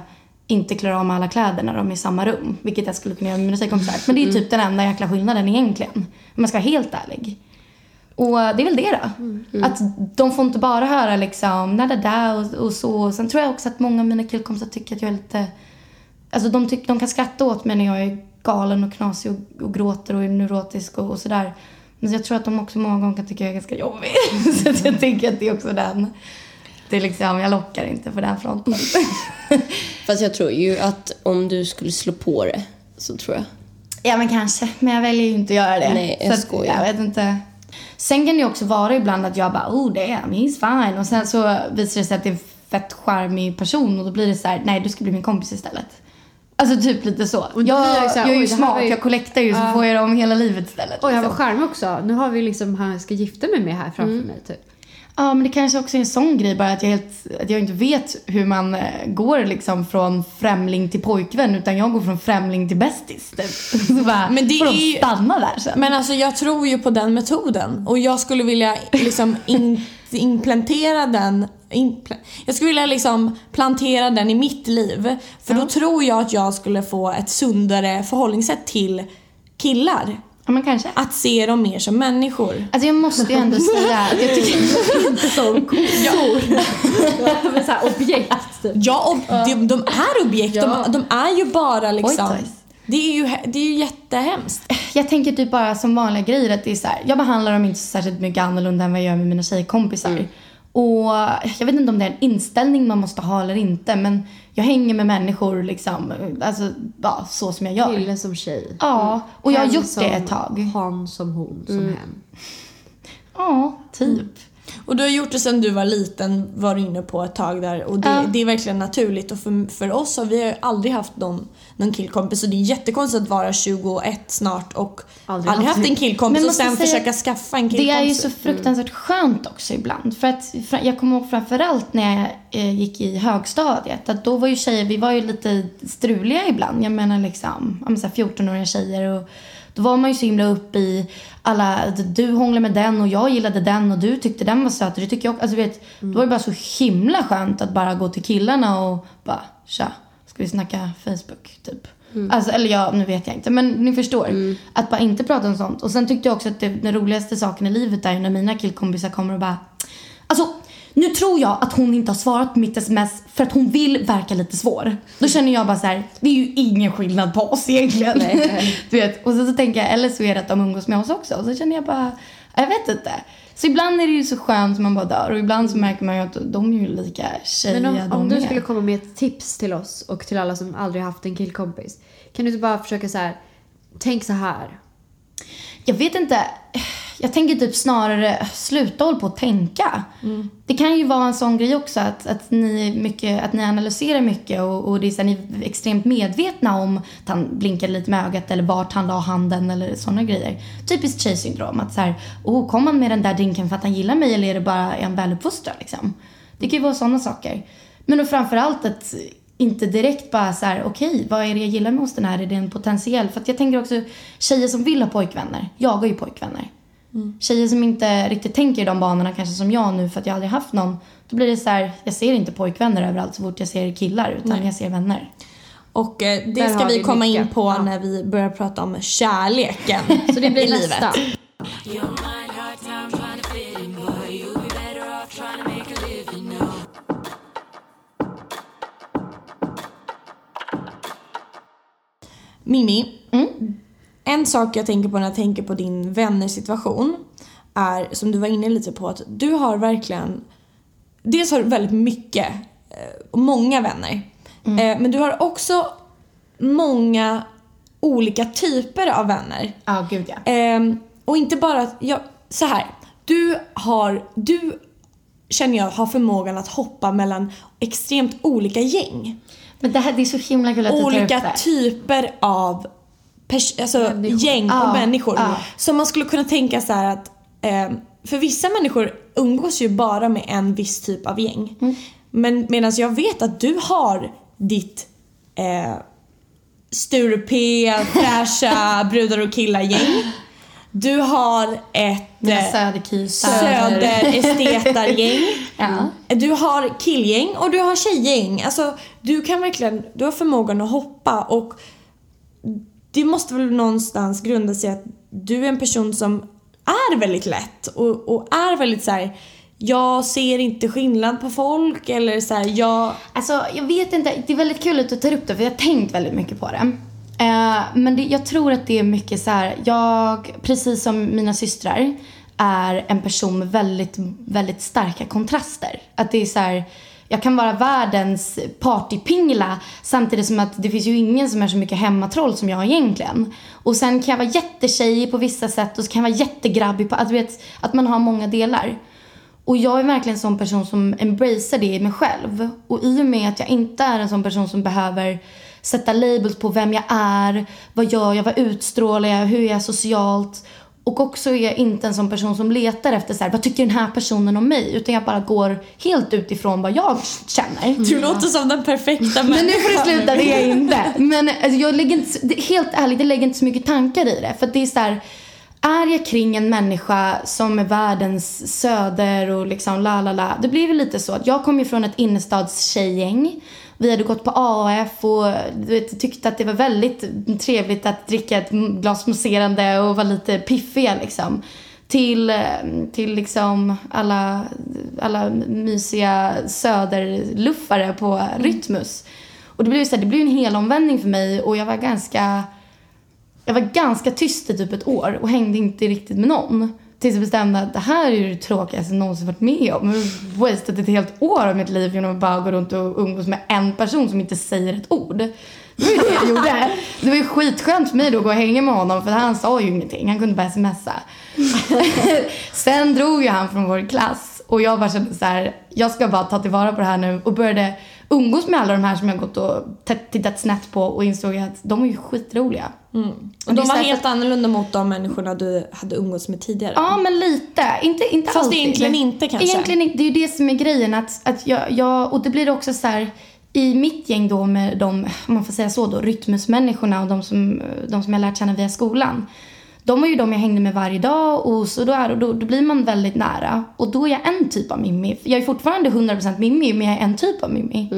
Speaker 2: inte klarar av med alla kläder när de är i samma rum. Vilket jag skulle kunna göra med mina tjejkompisar. Men det är typ den enda jäkla skillnaden egentligen. Om man ska vara helt ärlig. Och det är väl det då. Att de får inte bara höra liksom da, da, och, och så. Sen tror jag också att många av mina killkompisar tycker att jag är lite... Alltså de, tycker, de kan skratta åt mig när jag är galen och knasig och, och gråter och är neurotisk och, och sådär. Men jag tror att de också många gånger kan tycka att jag är ganska jobbig. så att jag tänker att det är också den... Det är liksom, jag lockar inte på den fronten.
Speaker 4: Fast jag tror ju att om du skulle slå på det så tror jag.
Speaker 2: Ja men kanske, men jag väljer ju inte att göra det.
Speaker 4: Nej, jag
Speaker 2: så att,
Speaker 4: skojar.
Speaker 2: Jag vet inte. Sen kan det också vara ibland att jag bara oh damn, he's fine. Och sen så visar det sig att det är en fett charmig person och då blir det så här, nej du ska bli min kompis istället. Alltså typ lite så.
Speaker 1: Och
Speaker 2: jag,
Speaker 1: jag så här,
Speaker 2: jag är ju smart,
Speaker 1: ju-
Speaker 2: jag kollektar ju så
Speaker 1: Ja.
Speaker 2: får jag dem hela livet istället.
Speaker 1: Oj, han var
Speaker 2: liksom.
Speaker 1: charmig också. Nu har vi liksom han jag ska gifta mig med här framför mig typ.
Speaker 2: Ja, men det kanske också är en sån grej bara att jag, helt, att jag inte vet hur man eh, går liksom från främling till pojkvän utan jag går från främling till bästis. Typ. Så bara,
Speaker 3: Men det
Speaker 2: får de
Speaker 3: ju-
Speaker 2: stanna där sen.
Speaker 3: Men alltså jag tror ju på den metoden och jag skulle vilja liksom in, implantera den impla, jag skulle vilja liksom plantera den i mitt liv. För då tror jag att jag skulle få ett sundare förhållningssätt till killar.
Speaker 2: Ja, men kanske.
Speaker 3: Att se dem mer som människor.
Speaker 2: Alltså jag måste ju ändå säga att jag tycker...
Speaker 1: Inte som kossor. Men så här objekt typ.
Speaker 3: Ja, och de, de är objekt.
Speaker 1: Ja.
Speaker 3: De, de är ju bara liksom...
Speaker 2: Oj.
Speaker 3: Det är ju, det är ju jättehemskt.
Speaker 2: Jag tänker typ bara som vanliga grejer att det är så här, jag behandlar dem inte så särskilt mycket annorlunda än vad jag gör med mina tjejkompisar. Och jag vet inte om det är en inställning man måste ha eller inte men jag hänger med människor liksom, alltså ja, så som jag gör.
Speaker 1: Kille som tjej.
Speaker 2: Ja, och jag har gjort det ett tag.
Speaker 1: Han som hon som hen.
Speaker 2: Ja, typ.
Speaker 3: Och du har gjort det sedan du var liten, var du inne på ett tag där. Och det,
Speaker 2: Ja.
Speaker 3: det är verkligen naturligt. Och för, för oss har vi aldrig haft någon, någon killkompis. Och det är jättekonstigt att vara 21 snart och
Speaker 1: Aldrig
Speaker 3: aldrig,
Speaker 1: haft
Speaker 3: en killkompis och sen
Speaker 2: säga-
Speaker 3: försöka skaffa en
Speaker 2: Det
Speaker 3: killkompis.
Speaker 2: är ju så fruktansvärt skönt också ibland. För att jag kommer ihåg framförallt när jag eh, gick i högstadiet. Att då var ju tjejer, vi var ju lite struliga ibland. Jag menar liksom, ja, men så här 14-åriga tjejer. Och då var man ju så himla upp i alla, du hånglade med den och jag gillade den och du tyckte den var söt och det tycker jag också. Alltså vet, då var det bara så himla skönt att bara gå till killarna och bara tja, ska vi snacka Facebook typ. Alltså, eller ja, nu vet jag inte. Men ni förstår. Att bara inte prata om sånt. Och sen tyckte jag också att det, den roligaste saken i livet är när mina killkompisar kommer och bara Alltså, nu tror jag att hon inte har svarat på mitt sms för att hon vill verka lite svår. Då känner jag bara så här, det är ju ingen skillnad på oss egentligen. du vet, och så, så tänker jag, eller så är det att de umgås med oss också. Och så känner jag bara, jag vet inte. Så ibland är det ju så skönt som man bara dör och ibland så märker man ju att de är ju lika tjejiga
Speaker 1: Men om, om du skulle komma med ett tips till oss och till alla som aldrig haft en killkompis. Kan du inte bara försöka så här. tänk så här.
Speaker 2: Jag vet inte. Jag tänker typ snarare sluta hålla på att tänka. Det kan ju vara en sån grej också att, att, ni, mycket, att ni analyserar mycket och, och det är så ni är extremt medvetna om att han blinkade lite med ögat eller vart han la handen eller såna grejer. Typiskt tjejsyndrom. Att så här, oh, kom han med den där drinken för att han gillar mig eller är det bara han väluppfostrad liksom? Det kan ju vara såna saker. Men och framförallt att inte direkt bara så här, okej, vad är det jag gillar med hos den här? Är det en potentiell? För att jag tänker också, tjejer som vill ha pojkvänner, jagar ju pojkvänner. Tjejer som inte riktigt tänker i de banorna kanske som jag nu för att jag aldrig haft någon. Då blir det så här, jag ser inte pojkvänner överallt så fort jag ser killar utan jag ser vänner.
Speaker 3: Och eh, det
Speaker 1: Där
Speaker 3: ska vi
Speaker 1: vi
Speaker 3: komma in
Speaker 1: mycket.
Speaker 3: på
Speaker 1: Ja.
Speaker 3: när vi börjar prata om kärleken
Speaker 1: Så det blir
Speaker 3: i livet.
Speaker 1: nästa.
Speaker 3: Mimi, en sak jag tänker på när jag tänker på din vännersituation är, som du var inne lite på, att du har verkligen... Dels har du väldigt mycket eh, och många vänner. Eh, men du har också många olika typer av vänner.
Speaker 2: Ja, gud ja.
Speaker 3: Ehm, och inte bara, ja, så här. Du har, du känner jag har förmågan att hoppa mellan extremt olika gäng.
Speaker 2: Men det här det är så himla kul att du tar upp
Speaker 3: Olika
Speaker 2: det.
Speaker 3: typer av alltså,
Speaker 1: Människor.
Speaker 3: gäng och människor.
Speaker 2: ja.
Speaker 3: Så man skulle kunna tänka så här att ehm, för vissa människor umgås ju bara med en viss typ av gäng.
Speaker 2: Mm.
Speaker 3: Men medan jag vet att du har ditt eh, Sturepé, fräscha brudar och killar-gäng. Du har ett
Speaker 2: Mina
Speaker 3: eh,
Speaker 2: söderkisar.
Speaker 3: söderestetargäng.
Speaker 2: Ja.
Speaker 3: Du har killgäng och du har tjejgäng. Alltså, du kan verkligen, du har förmågan att hoppa och det måste väl någonstans grunda sig att du är en person som är väldigt lätt och, och är väldigt så här. jag ser inte skillnad på folk eller så här, jag...
Speaker 2: Alltså, jag vet inte. Det är väldigt kul att du tar upp det för jag har tänkt väldigt mycket på det. Eh, men det, jag tror att det är mycket så här. Jag, precis som mina systrar, är en person med väldigt, väldigt starka kontraster. Att det är så här. Jag kan vara världens partypingla samtidigt som att det finns ju ingen som är så mycket hemmatroll som jag egentligen. Och sen kan jag vara jättetjejig på vissa sätt och så kan jag vara jättegrabbig på, att, du vet, att man har många delar. Och jag är verkligen en sån person som embracear det i mig själv. Och i och med att jag inte är en sån person som behöver sätta labels på vem jag är, vad gör jag, vad utstrålar jag, hur är jag socialt. Och också är jag inte en sån person som letar efter så här, vad tycker den här personen om mig? Utan jag bara går helt utifrån vad jag känner.
Speaker 3: Du låter som den perfekta människan.
Speaker 2: Men nu får det sluta, det är jag inte. Men alltså, jag lägger inte, helt ärligt, jag lägger inte så mycket tankar i det. För att det är så här, är jag kring en människa som är världens söder och liksom la la la. Det blir väl lite så att jag kom ju från ett innerstadstjejgäng. Vi hade gått på AF och du vet, tyckte att det var väldigt trevligt att dricka ett glas mousserande och vara lite piffiga liksom. Till, eh, till liksom alla, alla mysiga söderluffare på Rytmus. Och det blev, så här, det blev en hel omvändning för mig och jag var ganska jag var ganska tyst i typ ett år och hängde inte riktigt med någon. Tills jag bestämde att det här är det tråkigaste jag någonsin varit med om. Jag har wasted ett helt år av mitt liv genom att bara gå runt och umgås med en person som inte säger ett ord. Det var ju det jag gjorde. Det var ju skitskönt för mig då att gå och hänga med honom för han sa ju ingenting. Han kunde bara smsa. Sen drog ju han från vår klass och jag bara kände så här, jag ska bara ta tillvara på det här nu och började umgås med alla de här som jag gått och tittat snett på och insåg att de är ju skitroliga.
Speaker 3: Och
Speaker 2: det är
Speaker 3: de var helt annorlunda mot de människorna du hade umgåtts med tidigare.
Speaker 2: Ja, men lite. Inte, inte
Speaker 3: Fast
Speaker 2: alltid.
Speaker 3: egentligen inte, kanske.
Speaker 2: Egentligen. Det är ju det som är grejen. Att, att jag, jag, och det blir också så här i mitt gäng då med de, om man får säga så då, rytmusmänniskorna och de som, de som jag lärt känna via skolan. De var ju de jag hängde med varje dag och så då, är, och då, då blir man väldigt nära. Och då är jag en typ av Mimmi. Jag är fortfarande 100% Mimmi, men jag är en typ av Mimmi.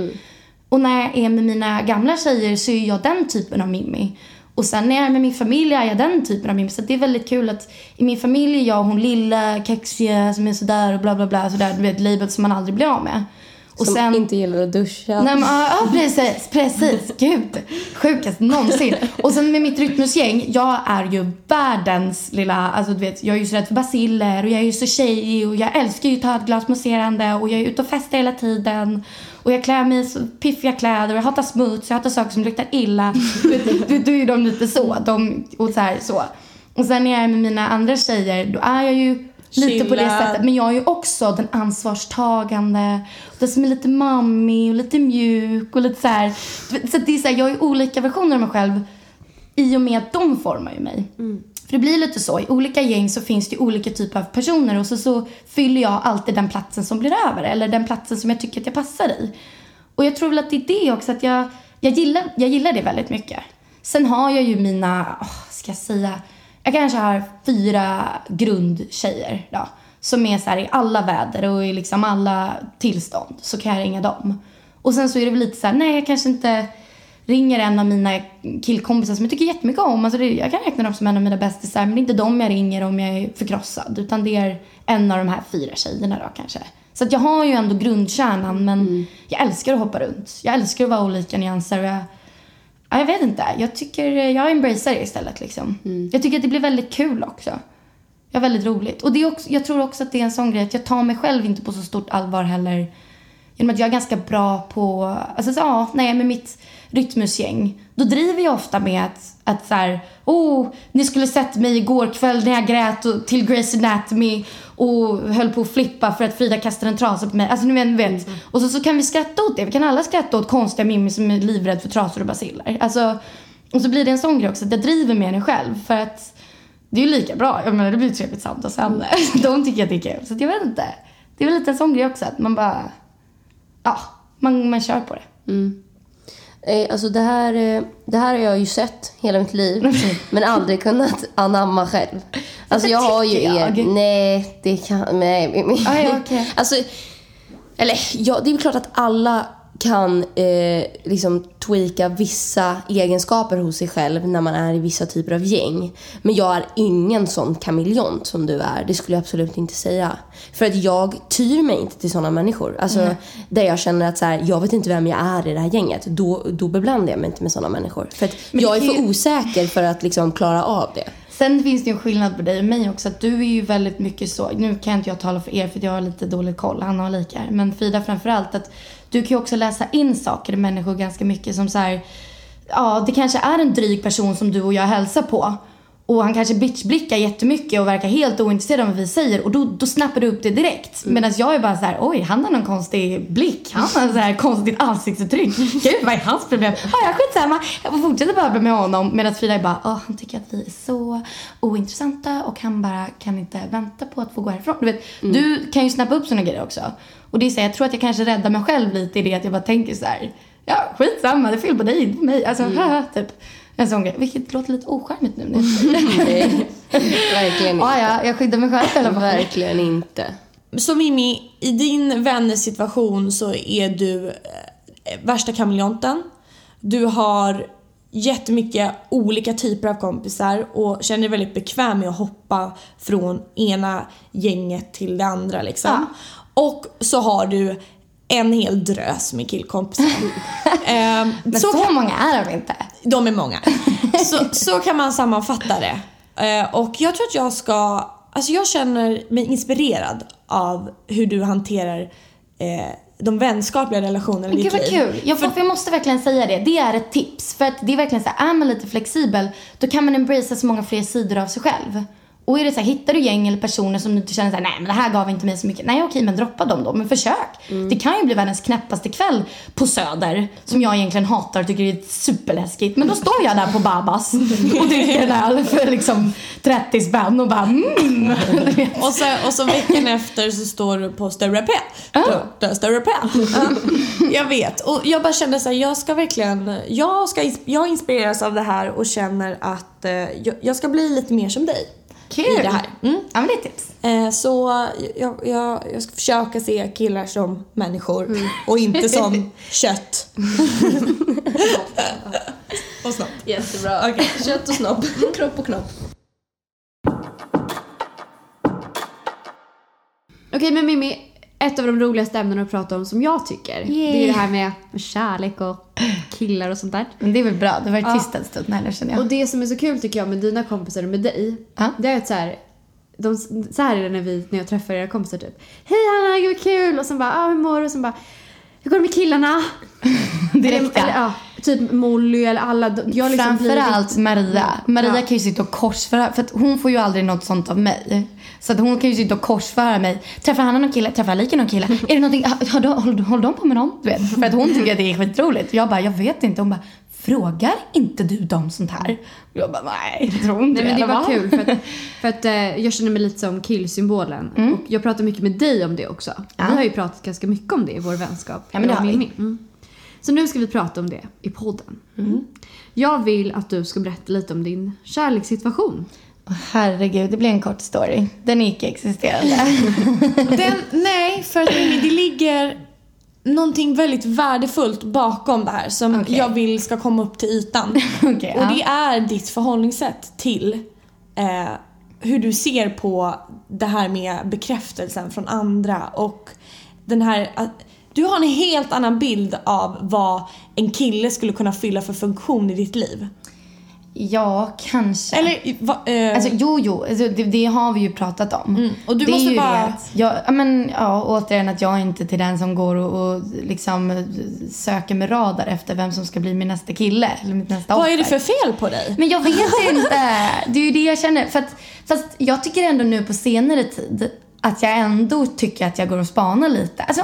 Speaker 2: Och när jag är med mina gamla tjejer så är jag den typen av Mimmi. Och sen när jag är med min familj är jag den typen av Mimmi. Så det är väldigt kul att i min familj är jag hon lilla, kexiga som är sådär och bla bla bla. Sådär, du vet, label som man aldrig blir av med. Och
Speaker 4: Som
Speaker 2: sen,
Speaker 4: inte gillar att duscha.
Speaker 2: Nej, men, ja, ja, precis, precis. Gud, sjukast någonsin. Och sen med mitt rytmusgäng, jag är ju världens lilla, alltså du vet, jag är ju så rädd för basiller och jag är ju så tjejig och jag älskar ju att ta ett glas mousserande och jag är ute och festar hela tiden. Och jag klär mig i så piffiga kläder och jag hatar smuts, jag hatar saker som luktar illa. Du, du, du är ju de lite så, de, och så här så. Och sen när jag är med mina andra tjejer, då är jag ju lite på det sättet. Men jag är ju också den ansvarstagande, den som är lite mammig och lite mjuk och lite så här. Så det är så här, jag är olika versioner av mig själv i och med att de formar ju mig. För det blir lite så, i olika gäng så finns det olika typer av personer och så, så fyller jag alltid den platsen som blir över eller den platsen som jag tycker att jag passar i. Och jag tror väl att det är det också att jag, jag, gillar, jag gillar det väldigt mycket. Sen har jag ju mina, åh, ska jag säga, jag kanske har fyra grundtjejer då. Som är så här i alla väder och i liksom alla tillstånd så kan jag ringa dem. Och sen så är det väl lite så här, nej jag kanske inte ringer en av mina killkompisar som jag tycker jättemycket om. Alltså det, jag kan räkna dem som en av mina bästisar men det är inte dem jag ringer om jag är förkrossad. Utan det är en av de här fyra tjejerna då kanske. Så att jag har ju ändå grundkärnan men jag älskar att hoppa runt. Jag älskar att vara olika nyanser och jag, ja, jag vet inte. Jag tycker, jag embracear det istället liksom. Jag tycker att det blir väldigt kul också. Ja, väldigt roligt. Och det är också, jag tror också att det är en sån grej att jag tar mig själv inte på så stort allvar heller. Genom att jag är ganska bra på, alltså så, ja, när jag är med mitt rytmusgäng, då driver jag ofta med att, att så här, oh, ni skulle sett mig igår kväll när jag grät och, till Grey's Anatomy och höll på att flippa för att Frida kastade en trasa på mig. Alltså ni vet, vet. Och så, så kan vi skratta åt det. Vi kan alla skratta åt konstiga Mimmi som är livrädd för trasor och basiller. Alltså, och så blir det en sån grej också, att jag driver med den själv för att det är ju lika bra. Jag menar, det blir ett trevligt samtal sen. De tycker att det är kul. Så jag vet inte. Det är väl lite en sån grej också att man bara, ja, man, man kör på det.
Speaker 4: Eh, Alltså det här, eh, det här har jag ju sett hela mitt liv, men aldrig kunnat anamma själv. Alltså jag har ju er... Nej, det kan... Nej.
Speaker 2: Ah, ja, okej.
Speaker 4: Alltså, eller ja, det är väl klart att alla kan eh, liksom tweaka vissa egenskaper hos sig själv när man är i vissa typer av gäng. Men jag är ingen sån kameleont som du är. Det skulle jag absolut inte säga. För att jag tyr mig inte till såna människor. Alltså, Där jag känner att så här, jag vet inte vem jag är i det här gänget. Då, då beblandar jag mig inte med såna människor. För att
Speaker 2: Men
Speaker 4: jag är för
Speaker 2: ju-
Speaker 4: osäker för att liksom klara av det.
Speaker 2: Sen finns det en skillnad på dig och mig också. Att du är ju väldigt mycket så. Nu kan inte jag tala för er för jag har lite dålig koll. Han har lika. Men Frida framförallt. Att du kan ju också läsa in saker i människor ganska mycket. Som så här. Ja, det kanske är en dryg person som du och jag hälsar på. Och han kanske bitchblickar jättemycket och verkar helt ointresserad av vad vi säger. Och då, då snappar du upp det direkt.
Speaker 3: Mm.
Speaker 2: Medan jag är bara så här, oj, han har någon konstig blick. Han har så här konstigt ansiktsuttryck. Gud, vad är hans problem? Ja, ja, skitsamma. Jag får fortsätta babbla med honom. Medan Frida är bara, åh, han tycker att vi är så ointressanta och han bara kan inte vänta på att få gå härifrån. Du, vet, du kan ju snappa upp såna grejer också. Och det är så här, jag tror att jag kanske räddar mig själv lite i det att jag bara tänker så här, ja, skitsamma, det är fel på dig, inte på mig. Alltså, haha, typ. En sån grej. Vilket låter lite ocharmigt nu. när jag säger det.
Speaker 4: Verkligen
Speaker 2: Ja, ja, jag skyddar mig själv i alla fall.
Speaker 4: Verkligen inte.
Speaker 3: Så Mimmi, i din vänners situation så är du eh, värsta kameleonten. Du har jättemycket olika typer av kompisar och känner dig väldigt bekväm med att hoppa från ena gänget till det andra liksom. Och så har du en hel drös med killkompisar. Ehm,
Speaker 2: Men
Speaker 3: så
Speaker 2: så, många är de inte.
Speaker 3: de är många. Så, så kan man sammanfatta det. Eh, och jag tror att jag ska... Alltså jag känner mig inspirerad av hur du hanterar eh, de vänskapliga relationerna i
Speaker 2: Gud
Speaker 3: ditt
Speaker 2: vad
Speaker 3: liv.
Speaker 2: kul. Jag, för, jag måste verkligen säga det. Det är ett tips. För att det är verkligen så här, är man lite flexibel då kan man embracea så många fler sidor av sig själv. Och är det så här, hittar du gäng eller personer som du inte känner så här, nej men det här gav inte mig så mycket. Nej okej men droppa dem då, men försök. Det kan ju bli världens knäppaste kväll på Söder som jag egentligen hatar och tycker är superläskigt. Men då står jag där på Babas och dricker en öl för liksom 30 spänn och bara mm.
Speaker 3: Och så, och så veckan efter så står du på Större P. Större- Större P. Ja, Jag vet. Och jag bara kände så här, jag ska verkligen, jag, ska, jag inspireras av det här och känner att eh, jag, jag ska bli lite mer som dig.
Speaker 2: Kul.
Speaker 3: I det här. Mm.
Speaker 2: Ja men det är ett tips.
Speaker 3: Eh, Så jag, jag, jag ska försöka se killar som människor och inte som kött. och snopp.
Speaker 4: Jättebra. Kött och snopp. Kropp och knopp.
Speaker 1: Okej, men Mimmi, ett av de roligaste ämnena att prata om som jag tycker, det är det här med kärlek och killar och sånt där.
Speaker 2: Men det är väl bra. Det var
Speaker 1: Ja.
Speaker 2: tyst en stund här känner jag.
Speaker 1: Och det som är så kul tycker jag med dina kompisar och med dig,
Speaker 2: Ja.
Speaker 1: det är att så här, de, så här är det när, vi, när jag träffar era kompisar typ. Hej Hanna, gud vad kul! Och sen bara, ah, hur mår du? Och sen bara, hur går det med killarna?
Speaker 2: Direkt
Speaker 1: eller, eller,
Speaker 2: ja.
Speaker 1: typ Molly eller alla. Jag liksom
Speaker 2: Framförallt Maria. Maria
Speaker 1: Ja.
Speaker 2: kan ju sitta och korsföra, för att hon får ju aldrig något sånt av mig. Så att hon kan ju sitta och korsföra mig. Träffar han någon kille? Träffar Alika någon kille? Är det någonting, har, de- håller, håller de på med någon? Du vet. För att hon tycker att det är skitroligt. Jag bara, jag vet inte. Hon bara, frågar inte du dem sånt här? Jag bara, nej, jag tror inte
Speaker 1: Nej men det var
Speaker 2: va?
Speaker 1: kul för att, för att eh, jag känner mig lite som killsymbolen. Och jag pratar mycket med dig om det också.
Speaker 2: Mm. Ja.
Speaker 1: Vi har ju pratat ganska mycket om det i vår vänskap.
Speaker 2: Ja, men det har vi.
Speaker 1: Mm. Så nu ska vi prata om det i podden.
Speaker 2: Mm.
Speaker 1: Jag vill att du ska berätta lite om din kärlekssituation.
Speaker 2: Herregud, det blir en kort story. Den är icke-existerande.
Speaker 3: Nej, för att det ligger någonting väldigt värdefullt bakom det här som
Speaker 2: Okej.
Speaker 3: jag vill ska komma upp till ytan.
Speaker 2: Okej,
Speaker 3: Och det är ditt förhållningssätt till eh, hur du ser på det här med bekräftelsen från andra och den här att du har en helt annan bild av vad en kille skulle kunna fylla för funktion i ditt liv.
Speaker 2: Ja, kanske.
Speaker 3: Eller va, eh,
Speaker 2: Alltså jo, jo, alltså, det, det har vi ju pratat om.
Speaker 3: Mm, och du
Speaker 2: det
Speaker 3: måste
Speaker 2: är
Speaker 3: bara-
Speaker 2: jag, ja, men, ja, återigen att jag är inte till den som går och, och liksom eh, söker med radar efter vem som ska bli min nästa kille eller mitt nästa
Speaker 3: vad är det
Speaker 2: offer.
Speaker 3: för fel på dig?
Speaker 2: Men jag vet inte. Det är ju det jag känner. För att, fast jag tycker ändå nu på senare tid att jag ändå tycker att jag går och spanar lite. Alltså,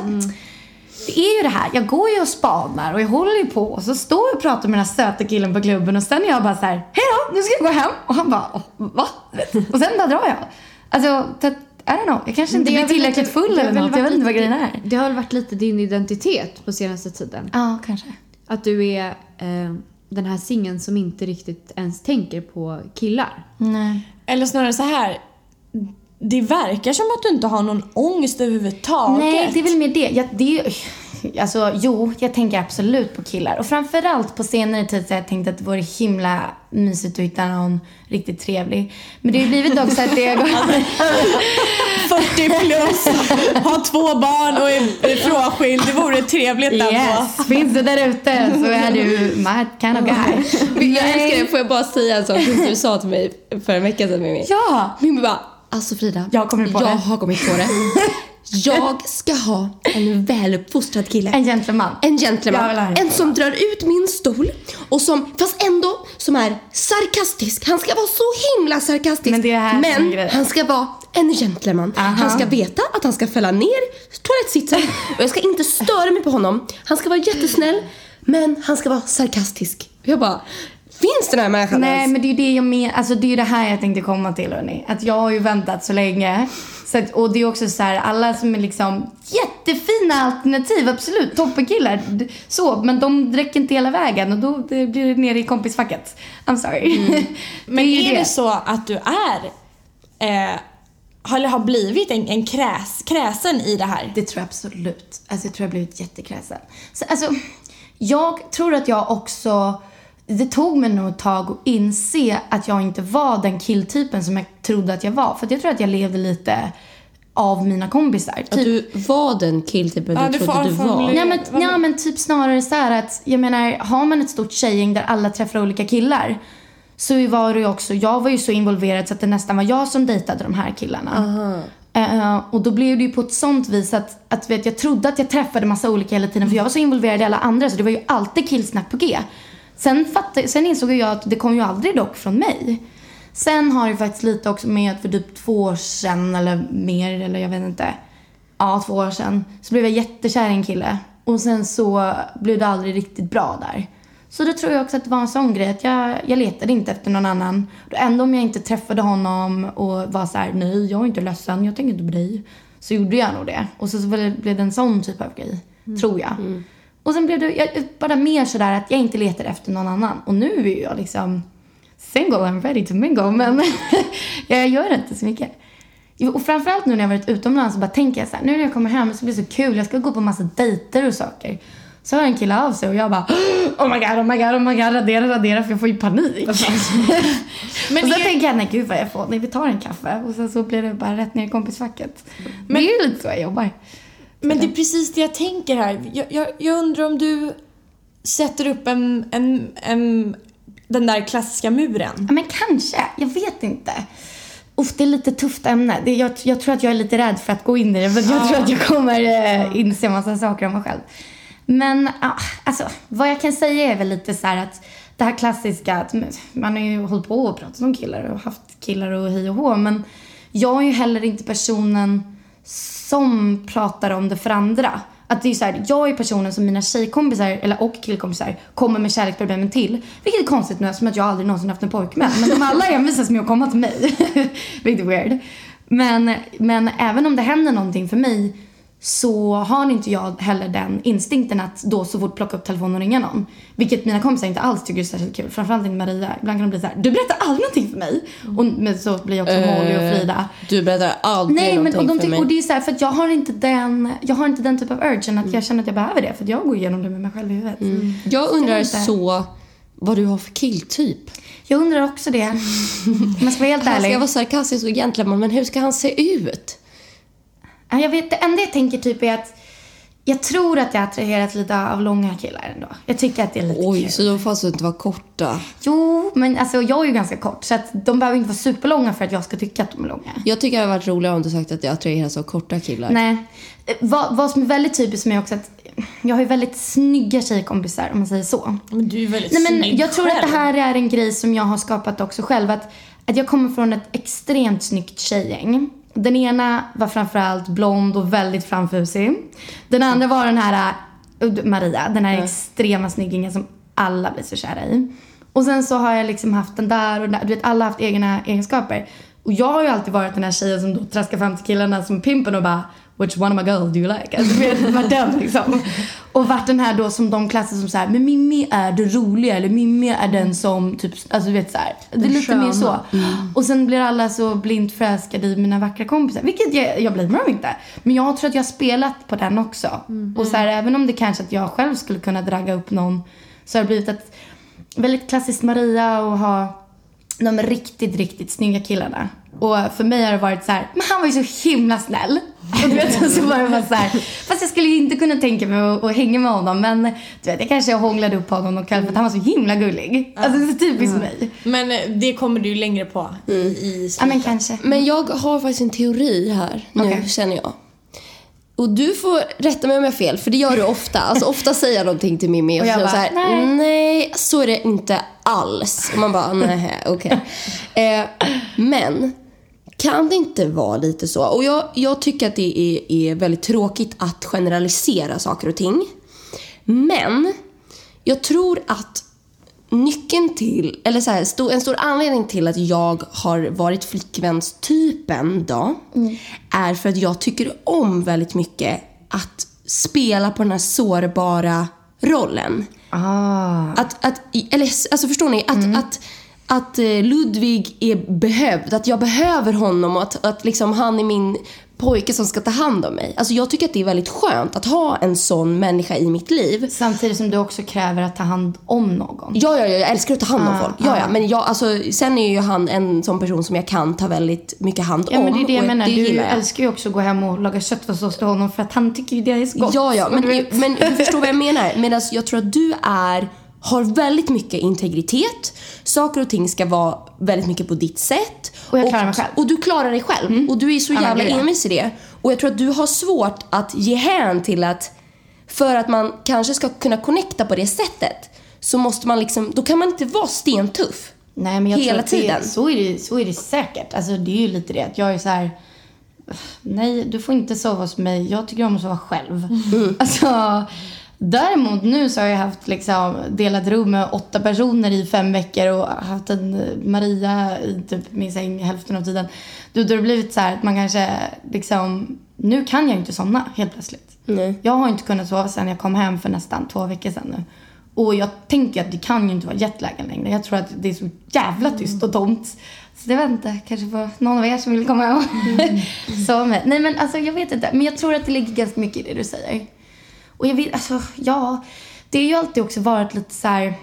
Speaker 2: Det är ju det här, jag går ju och spanar och jag håller ju på och så står jag och pratar med den här söta killen på klubben och sen är jag bara så här, hej då, nu ska jag gå hem. Och han bara, "Åh, va? Och sen bara drar jag. Alltså, I don't know, jag kanske inte
Speaker 1: Det
Speaker 2: blir tillräckligt
Speaker 1: lite-
Speaker 2: full eller något. Jag vet inte vad grejen är.
Speaker 1: Det har väl varit lite din identitet på senaste tiden.
Speaker 2: Ja, kanske.
Speaker 1: Att du är eh, den här singeln som inte riktigt ens tänker på killar.
Speaker 2: Nej.
Speaker 3: Eller snarare så här. Det verkar som att du inte har någon ångest överhuvudtaget.
Speaker 2: Nej, det är väl mer det. Jag, det är alltså, jo, jag tänker absolut på killar. Och framförallt på senare tid så har jag tänkt att det vore himla mysigt att hitta någon riktigt trevlig. Men det har ju blivit också att det...
Speaker 3: 40 plus, har två barn och är frånskild. Det vore trevligt ändå.
Speaker 2: yes, finns det där ute så är du my kind of guy.
Speaker 4: Jag älskar det. Får jag bara säga en sak du sa till mig för en vecka sedan Mimmi?
Speaker 2: Ja!
Speaker 4: Mimmi bara, alltså Frida.
Speaker 2: Jag kommit på
Speaker 4: jag
Speaker 2: det."
Speaker 4: har kommit på det. Jag ska ha en väluppfostrad kille.
Speaker 2: En gentleman.
Speaker 4: En gentleman.
Speaker 2: en
Speaker 4: som drar ut min stol och som, fast ändå, som är sarkastisk. Han ska vara så himla sarkastisk.
Speaker 2: Men det är här
Speaker 4: Men han ska vara en gentleman.
Speaker 2: Aha.
Speaker 4: Han ska veta att han ska fälla ner toalettsitsen och jag ska inte störa mig på honom. Han ska vara jättesnäll, men han ska vara sarkastisk. Jag bara, finns den här människan
Speaker 2: Nej,
Speaker 4: ens?
Speaker 2: men det är ju det jag menar. Alltså det är ju det här jag tänkte komma till hörni. Att jag har ju väntat så länge. Så att, och det är också så här, alla som är liksom jättefina alternativ, absolut, toppenkillar. Så, men de räcker inte hela vägen och då det blir det nere i kompisfacket. I'm sorry.
Speaker 3: Men
Speaker 2: ju
Speaker 3: är det så att du är, eh, eller har blivit en, en kräs, kräsen i det här?
Speaker 2: Det tror jag absolut. Alltså jag tror jag har blivit jättekräsen. Så, alltså, jag tror att jag också... Det tog mig nog ett tag att inse att jag inte var den killtypen som jag trodde att jag var. För att jag tror att jag levde lite av mina kompisar.
Speaker 4: Att du var den killtypen
Speaker 3: Ja,
Speaker 4: du trodde du var.
Speaker 2: Nej men, ja, men typ snarare så här att, jag menar, har man ett stort tjejgäng där alla träffar olika killar så var det ju också, jag var ju så involverad så att det nästan var jag som dejtade de här killarna. Eh, och då blev det ju på ett sånt vis att, att vet, jag trodde att jag träffade massa olika hela tiden för jag var så involverad i alla andra så det var ju alltid killsnack på G. Sen, fattade, sen insåg jag att det kom ju aldrig dock från mig. Sen har det faktiskt lite också med att för typ två år sedan eller mer, eller jag vet inte. Ja, två år sedan. Så blev jag jättekär i en kille. Och sen så blev det aldrig riktigt bra där. Så då tror jag också att det var en sån grej att jag, jag letade inte efter någon annan. Ändå om jag inte träffade honom och var så här: nej jag är inte ledsen, jag tänker inte på dig. Så gjorde jag nog det. Och så, så blev det en sån typ av grej. Tror jag. Och sen blev det jag, bara mer sådär att jag inte letade efter någon annan. Och nu är jag liksom single and ready to mingle. Men jag gör inte så mycket. Och framförallt nu när jag varit utomlands så bara tänker jag så här, nu när jag kommer hem så blir det så kul, jag ska gå på massa dejter och saker. Så hör en kille av sig och jag bara oh my god, oh my god, oh my god, radera, radera för jag får ju panik.
Speaker 3: Men
Speaker 2: och så
Speaker 3: är-
Speaker 2: tänker jag, nej gud vad jag får, nej vi tar en kaffe. Och sen så blir det bara rätt ner i kompisfacket. Men det är ju lite så jag jobbar.
Speaker 3: Men det är precis det jag tänker här. Jag, jag, jag undrar om du sätter upp en, en, en, den där klassiska muren.
Speaker 2: Ja, men kanske. Jag vet inte. Uff, det är lite tufft ämne. Det, jag, jag tror att jag är lite rädd för att gå in i det. Men jag tror att jag kommer eh, inse massa saker om mig själv. Men ja, alltså, vad jag kan säga är väl lite så här att det här klassiska att man har ju hållit på och pratat om killar och haft killar och hej och hå. Men jag är ju heller inte personen som pratar om det för andra. Att det är så här, jag är personen som mina tjejkompisar eller, och killkompisar kommer med kärleksproblemen till. Vilket är konstigt nu som att jag aldrig någonsin haft en pojkvän. Men de alla envisas med att komma till mig. Vilket är weird. Men, men även om det händer någonting för mig så har inte jag heller den instinkten att då så fort plocka upp telefonen och ringa någon. Vilket mina kompisar inte alls tycker är särskilt kul. Framförallt inte Maria. Ibland kan de bli så här: du berättar aldrig någonting för mig. Och, men så blir också Molly och Frida.
Speaker 4: Du berättar aldrig
Speaker 2: Nej, men
Speaker 4: någonting
Speaker 2: och, de
Speaker 4: för mig.
Speaker 2: och det är så här, för att jag har inte den, jag har inte den typ av urgen att jag känner att jag behöver det. För jag går igenom det med mig själv i huvudet.
Speaker 4: Jag undrar
Speaker 2: inte.
Speaker 4: så vad du har för killtyp.
Speaker 2: Jag undrar också det. Om jag ska vara helt
Speaker 4: Han
Speaker 2: ärlig.
Speaker 4: ska vara sarkastisk och gentleman, men hur ska han se ut?
Speaker 2: Ja, Jag vet, det enda jag tänker typ är att jag tror att jag attraheras lite av långa killar ändå. Jag tycker att det är lite
Speaker 4: Oj,
Speaker 2: kul.
Speaker 4: så de får alltså inte vara korta.
Speaker 2: Jo, men alltså jag är ju ganska kort så att de behöver inte vara superlånga för att jag ska tycka att de är långa.
Speaker 4: Jag tycker det hade varit roligare om du sagt att jag attraheras av korta killar.
Speaker 2: Nej. Vad, vad som är väldigt typiskt för mig också att jag har ju väldigt snygga tjejkompisar om man säger så.
Speaker 3: Men du är väldigt
Speaker 2: Nej, men
Speaker 3: snygg
Speaker 2: jag tror
Speaker 3: själv.
Speaker 2: att det här är en grej som jag har skapat också själv. Att, att jag kommer från ett extremt snyggt tjejgäng. Den ena var framförallt blond och väldigt framfusig. Den andra var den här uh, Maria, den här extrema snyggingen som alla blir så kära i. Och sen så har jag liksom haft den där och den där. Du vet, alla har haft egna egenskaper. Och jag har ju alltid varit den här tjejen som då traskar fram till killarna som pimpen och bara Which one of my girls do you like? Alltså, varit den liksom. Och varit den här då som de klassar som så här, men Mimmi är det roliga eller Mimmi är den som typ, alltså du vet så här. Det är lite mer så. Och sen blir alla så blint förälskade i mina vackra kompisar. Vilket jag, jag blamear dem inte. Men jag tror att jag har spelat på den också. Och så här, även om det kanske att jag själv skulle kunna dragga upp någon så har det blivit ett väldigt klassiskt Maria och ha de riktigt, riktigt snygga killarna. Och för mig har det varit så här, men han var ju så himla snäll. Och du vet, så var det bara så här, fast jag skulle ju inte kunna tänka mig att, att hänga med honom. Men du vet, jag kanske hånglade upp honom någon kväll för att han var så himla gullig. Alltså det är så typiskt mig.
Speaker 3: Men eh, det kommer du ju längre på i, i
Speaker 2: Ja
Speaker 3: slutet.
Speaker 2: men kanske.
Speaker 4: Men jag har faktiskt en teori här nu,
Speaker 2: Okej.
Speaker 4: känner jag. Och du får rätta mig om jag har fel, för det gör du ofta. Alltså ofta säger jag någonting till Mimmi och,
Speaker 2: Och jag bara,
Speaker 4: så här,
Speaker 2: "Nej."
Speaker 4: nej, så är det inte alls. Och man bara, nej, okej. Eh, men, kan det inte vara lite så? Och jag, jag tycker att det är, är väldigt tråkigt att generalisera saker och ting. Men, jag tror att nyckeln till, eller så här, en stor anledning till att jag har varit flickvänstypen då, är för att jag tycker om väldigt mycket att spela på den här sårbara rollen.
Speaker 2: Ah.
Speaker 4: Att, att, eller alltså förstår ni? Att, att, att eh, Ludvig är behövd, att jag behöver honom och att, att liksom han är min pojke som ska ta hand om mig. Alltså jag tycker att det är väldigt skönt att ha en sån människa i mitt liv.
Speaker 2: Samtidigt som du också kräver att ta hand om någon.
Speaker 4: Ja, ja, ja, jag älskar att ta hand om
Speaker 2: Ah,
Speaker 4: folk. Ja, ja.
Speaker 2: ah.
Speaker 4: Men jag, alltså, sen är ju han en sån person som jag kan ta väldigt mycket hand
Speaker 2: Ja
Speaker 4: om.
Speaker 2: men det är det jag menar. Du
Speaker 4: gillar jag.
Speaker 2: älskar ju också att gå hem och laga köttfärssås till honom för att han tycker ju det är så gott.
Speaker 4: Ja, ja, men,
Speaker 2: du
Speaker 4: men du förstår vad jag menar. Medan jag tror att du är, har väldigt mycket integritet. Saker och ting ska vara väldigt mycket på ditt sätt.
Speaker 2: Och jag klarar mig själv. Mm.
Speaker 4: Och du klarar dig själv. Och du är så
Speaker 2: men
Speaker 4: jävla envis i det. Och jag tror att du har svårt att ge hän till att för att man kanske ska kunna connecta på det sättet så måste man liksom, då kan man inte vara stentuff.
Speaker 2: Nej, men jag
Speaker 4: Hela
Speaker 2: tror att
Speaker 4: tiden.
Speaker 2: Det, så, är det, så är det säkert. Alltså, det är ju lite det att jag är så här. Nej, du får inte sova hos mig. Jag tycker om att sova själv.
Speaker 4: Mm.
Speaker 2: Alltså, däremot nu så har jag haft liksom, delat rum med åtta personer i fem veckor och haft en Maria i typ min säng hälften av tiden. Då, då har det blivit så här att man kanske liksom... Nu kan jag inte somna helt plötsligt.
Speaker 4: Nej.
Speaker 2: Jag har inte kunnat sova sedan jag kom hem för nästan två veckor sedan nu. Och jag tänker att det kan ju inte vara jetlagen längre. Jag tror att det är så jävla tyst och tomt. Så det vet inte, kanske för någon av er som vill komma och sova med. Nej men alltså jag vet inte. Men jag tror att det ligger ganska mycket i det du säger. Och jag vill, alltså ja. Det har ju alltid också varit lite så här.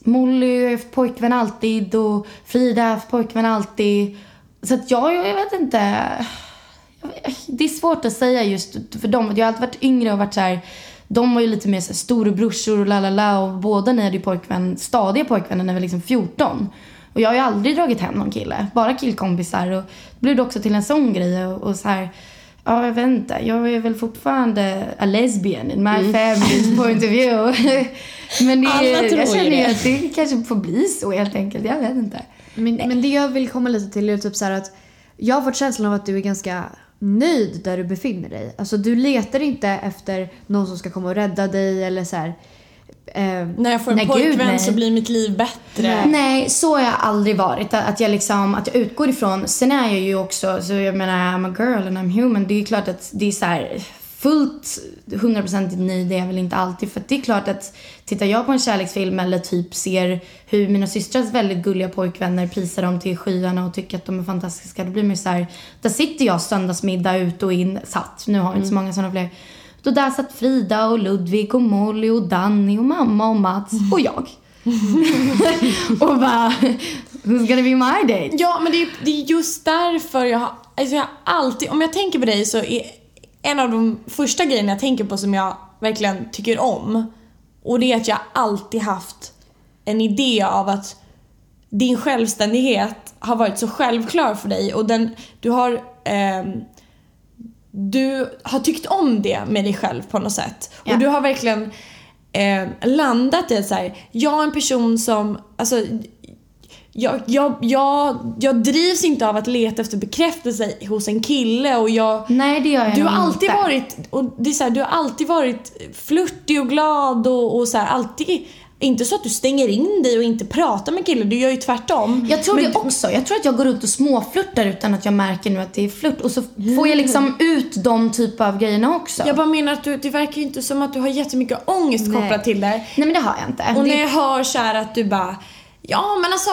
Speaker 2: Molly har haft pojkvän alltid och Frida har haft pojkvän alltid. Så att jag, jag vet inte. Det är svårt att säga just för dem. Jag har alltid varit yngre och varit så här. De var ju lite mer så här storebrorsor och la la la och båda ni hade ju pojkvän, stadiga pojkvänner när vi var liksom 14. Och jag har ju aldrig dragit hem någon kille, bara killkompisar och det blev det också till en sån grej och, och så här. Ja, jag vet inte. Jag är väl fortfarande a lesbian in my family's point of view. Men det,
Speaker 3: Alla tror
Speaker 2: jag känner ju
Speaker 3: det.
Speaker 2: att det kanske får bli så helt enkelt. Jag vet inte.
Speaker 1: Men, men det jag vill komma lite till är typ så att jag har fått känslan av att du är ganska nöjd där du befinner dig. Alltså du letar inte efter någon som ska komma och rädda dig eller så här. Eh,
Speaker 3: När jag får en pojkvän
Speaker 2: nej.
Speaker 3: så blir mitt liv bättre.
Speaker 2: Nej, så har jag aldrig varit. Att jag liksom, att jag utgår ifrån. Sen är jag ju också, så jag menar, I'm a girl and I'm human. Det är ju klart att det är så här fullt 100% nöjd är jag väl inte alltid. För det är klart att tittar jag på en kärleksfilm eller typ ser hur mina systrars väldigt gulliga pojkvänner prisar dem till skyarna och tycker att de är fantastiska. Då blir man ju så här, där sitter jag söndagsmiddag ut och in, satt. Nu har jag inte så många sådana fler. Då där satt Frida och Ludvig och Molly och Danny och mamma och Mats och jag. och bara, who's gonna be my date?
Speaker 3: Ja, men det är, det är just därför jag har, alltså jag har alltid, om jag tänker på dig så är en av de första grejerna jag tänker på som jag verkligen tycker om och det är att jag alltid haft en idé av att din självständighet har varit så självklar för dig och den, du har ehm, du har tyckt om det med dig själv på något sätt.
Speaker 2: Ja.
Speaker 3: Och du har verkligen eh, landat i att så här, jag är en person som, alltså jag, jag, jag, jag drivs inte av att leta efter bekräftelse hos en kille och jag
Speaker 2: Nej, det gör jag
Speaker 3: du har alltid
Speaker 2: inte.
Speaker 3: varit, och det är så här, du har alltid varit flörtig och glad och, och så här, alltid, inte så att du stänger in dig och inte pratar med killar, du gör ju tvärtom.
Speaker 2: Jag tror
Speaker 3: Men
Speaker 2: det också. Jag tror att jag går runt och småflörtar utan att jag märker nu att det är flört. Och så får jag liksom ut de typ av grejerna också.
Speaker 3: Jag bara menar att du, det verkar ju inte som att du har jättemycket ångest
Speaker 1: Nej.
Speaker 3: kopplat till det.
Speaker 2: Nej men det har jag inte.
Speaker 3: Och
Speaker 2: det...
Speaker 3: när jag hör så att du bara, ja men alltså,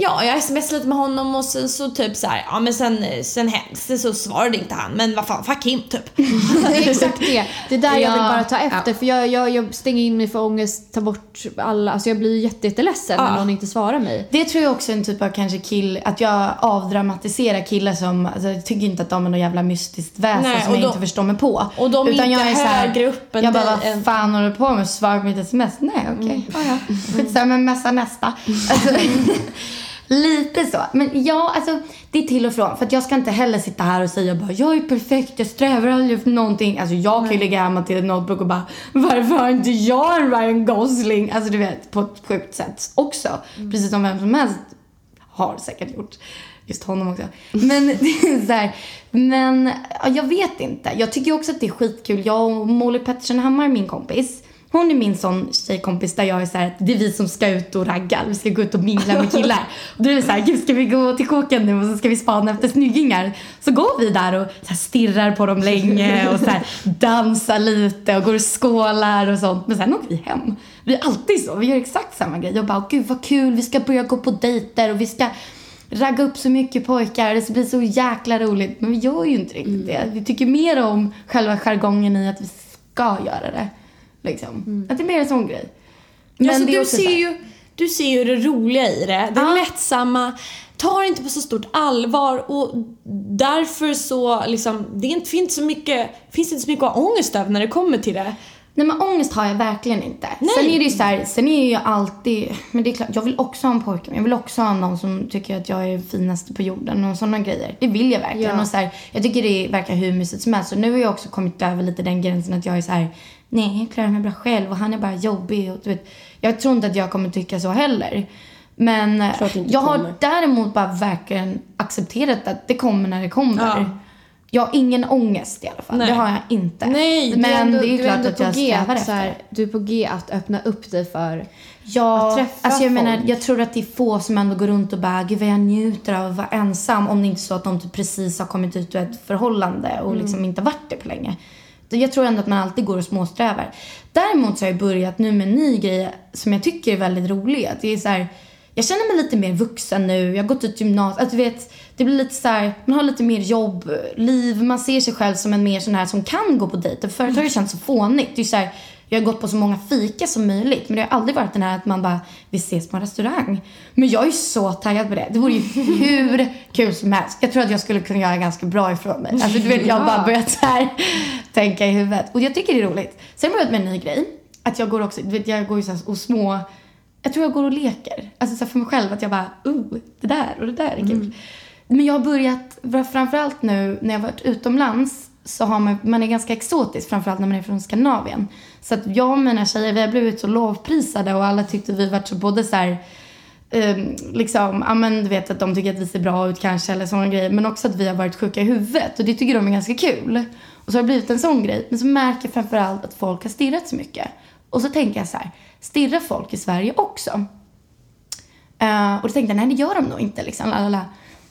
Speaker 3: ja jag smsade lite med honom och sen så typ så här, ja men sen, sen hände det så svarade inte han, men vad fan, fuck him typ.
Speaker 1: det är exakt det. Det är där jag
Speaker 2: Ja.
Speaker 1: vill bara ta efter. För jag, jag, jag stänger in mig för ångest, tar bort alla. Alltså jag blir jätte, jätteledsen
Speaker 3: Ja.
Speaker 1: när någon inte svarar mig.
Speaker 2: Det tror jag också är en typ av kanske kill, att jag avdramatiserar killar som, alltså, jag tycker inte att de är något jävla mystiskt väsen
Speaker 3: Nej,
Speaker 2: som jag
Speaker 3: de-
Speaker 2: inte förstår mig på.
Speaker 3: och de är inte
Speaker 2: jag så här-
Speaker 3: högre upp än
Speaker 2: Jag bara, vad
Speaker 3: än-
Speaker 2: fan håller du på med? Svara på mitt sms? Nej, okej. Ja, ja. Skitsamma, messa nästa. Alltså, lite så. Men ja, alltså det är till och från. För att jag ska inte heller sitta här och säga bara, jag är perfekt, jag strävar aldrig efter någonting. Alltså jag kan ju lägga hemma till en notebook och bara, varför har inte jag en Ryan Gosling? Alltså du vet, på ett sjukt sätt också. Precis som vem som helst har säkert gjort. Just honom också. Men det är så här, men ja, jag vet inte. Jag tycker också att det är skitkul. Jag och Molly Pettersson Hammar, min kompis. Hon är min sån tjejkompis där jag är så här, det är vi som ska ut och ragga. Vi ska gå ut och mingla med killar. Och då är det så här, gud ska vi gå till kåken nu och så ska vi spana efter snyggingar. Så går vi där och så här stirrar på dem länge och så här dansar lite och går och skålar och sånt. Men sen åker vi hem. Vi är alltid så. Vi gör exakt samma grej. Jag bara, gud vad kul, vi ska börja gå på dejter och vi ska ragga upp så mycket pojkar. Det blir så jäkla roligt. Men vi gör ju inte riktigt det. Vi tycker mer om själva jargongen i att vi ska göra det. Liksom. Att det är mer en sån grej. Men
Speaker 3: alltså, du,
Speaker 2: så
Speaker 3: ser ju, du ser ju det roliga i det, det
Speaker 2: Ja.
Speaker 3: lättsamma. Ta det inte på så stort allvar och därför så liksom, det är inte, finns, så mycket, finns inte så mycket att ha ångest över när det kommer till det.
Speaker 2: Nej men ångest har jag verkligen inte.
Speaker 3: Nej.
Speaker 2: Sen är det ju så här, sen är jag alltid, men det är klart, jag vill också ha en pojke, men jag vill också ha någon som tycker att jag är finaste på jorden och sådana grejer. Det vill jag verkligen.
Speaker 1: Ja.
Speaker 2: Och så här, jag tycker det verkar hur mysigt som helst. Och nu har jag också kommit över lite den gränsen att jag är så här, nej jag klarar mig bra själv och han är bara jobbig och du vet. Jag tror inte att jag kommer tycka så heller. Men
Speaker 4: inte
Speaker 2: jag har däremot bara verkligen accepterat att det kommer när det kommer.
Speaker 3: Ja.
Speaker 2: Jag har ingen ångest i alla fall.
Speaker 3: Nej.
Speaker 2: Det har jag inte.
Speaker 3: Nej,
Speaker 2: men
Speaker 1: ändå-
Speaker 2: det är ju klart att jag strävar
Speaker 1: så här,
Speaker 2: efter.
Speaker 1: Du är på G att öppna upp dig för...
Speaker 2: Ja,
Speaker 1: att träffa
Speaker 2: alltså jag menar,
Speaker 1: folk.
Speaker 2: jag tror att det är få som ändå går runt och bara, gud vad jag njuter av att vara ensam. Om det inte är så att de typ precis har kommit ut ur ett förhållande och liksom inte varit det på länge. Jag tror ändå att man alltid går och småsträvar. Däremot så har jag börjat nu med en ny grej som jag tycker är väldigt rolig. Det är så här, jag känner mig lite mer vuxen nu. Jag har gått ut gymnasiet. Alltså, du vet, det blir lite så här, man har lite mer jobb, liv. Man ser sig själv som en mer sån här som kan gå på dejter. Förut har det känts så fånigt. Det är så här, jag har gått på så många fika som möjligt. Men det har aldrig varit den här att man bara, vi ses på en restaurang. Men jag är ju så taggad på det. Det vore ju hur kul som helst. Jag tror att jag skulle kunna göra ganska bra ifrån mig. Alltså du vet, jag har bara börjat så här tänka i huvudet. Och jag tycker det är roligt. Sen har jag börjat med en ny grej. Att jag går också, du vet jag går ju så här och små, jag tror jag går och leker. Alltså så för mig själv att jag bara, oh, det där och det där är kul. Men jag har börjat, framförallt nu när jag varit utomlands så har man, man är ganska exotisk, framförallt när man är från Skandinavien. Så att jag och mina tjejer, vi har blivit så lovprisade och alla tyckte vi var så både så här, um, liksom, ja men du vet att de tycker att vi ser bra ut kanske eller sådana grejer. Men också att vi har varit sjuka i huvudet och det tycker de är ganska kul. Och så har det blivit en sån grej. Men så märker jag framförallt att folk har stirrat så mycket. Och så tänker jag så här, stirrar folk i Sverige också? Uh, och då tänkte jag, nej det gör de nog inte liksom. Lalala.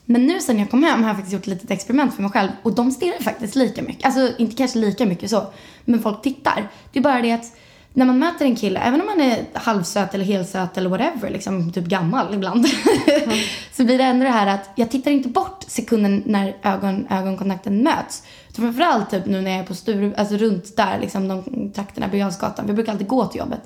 Speaker 2: Men nu sen jag kom hem har jag faktiskt gjort ett litet experiment för mig själv och de stirrar faktiskt lika mycket. Alltså inte kanske lika mycket så, men folk tittar. Det är bara det att när man möter en kille, även om han är halvsöt eller helsöt eller whatever, liksom typ gammal ibland, mm. så blir det ändå det här att jag tittar inte bort sekunden när ögon, ögonkontakten möts. Så framförallt typ nu när jag är på Sture, alltså runt där, liksom de trakterna, Birger Vi brukar alltid gå till jobbet.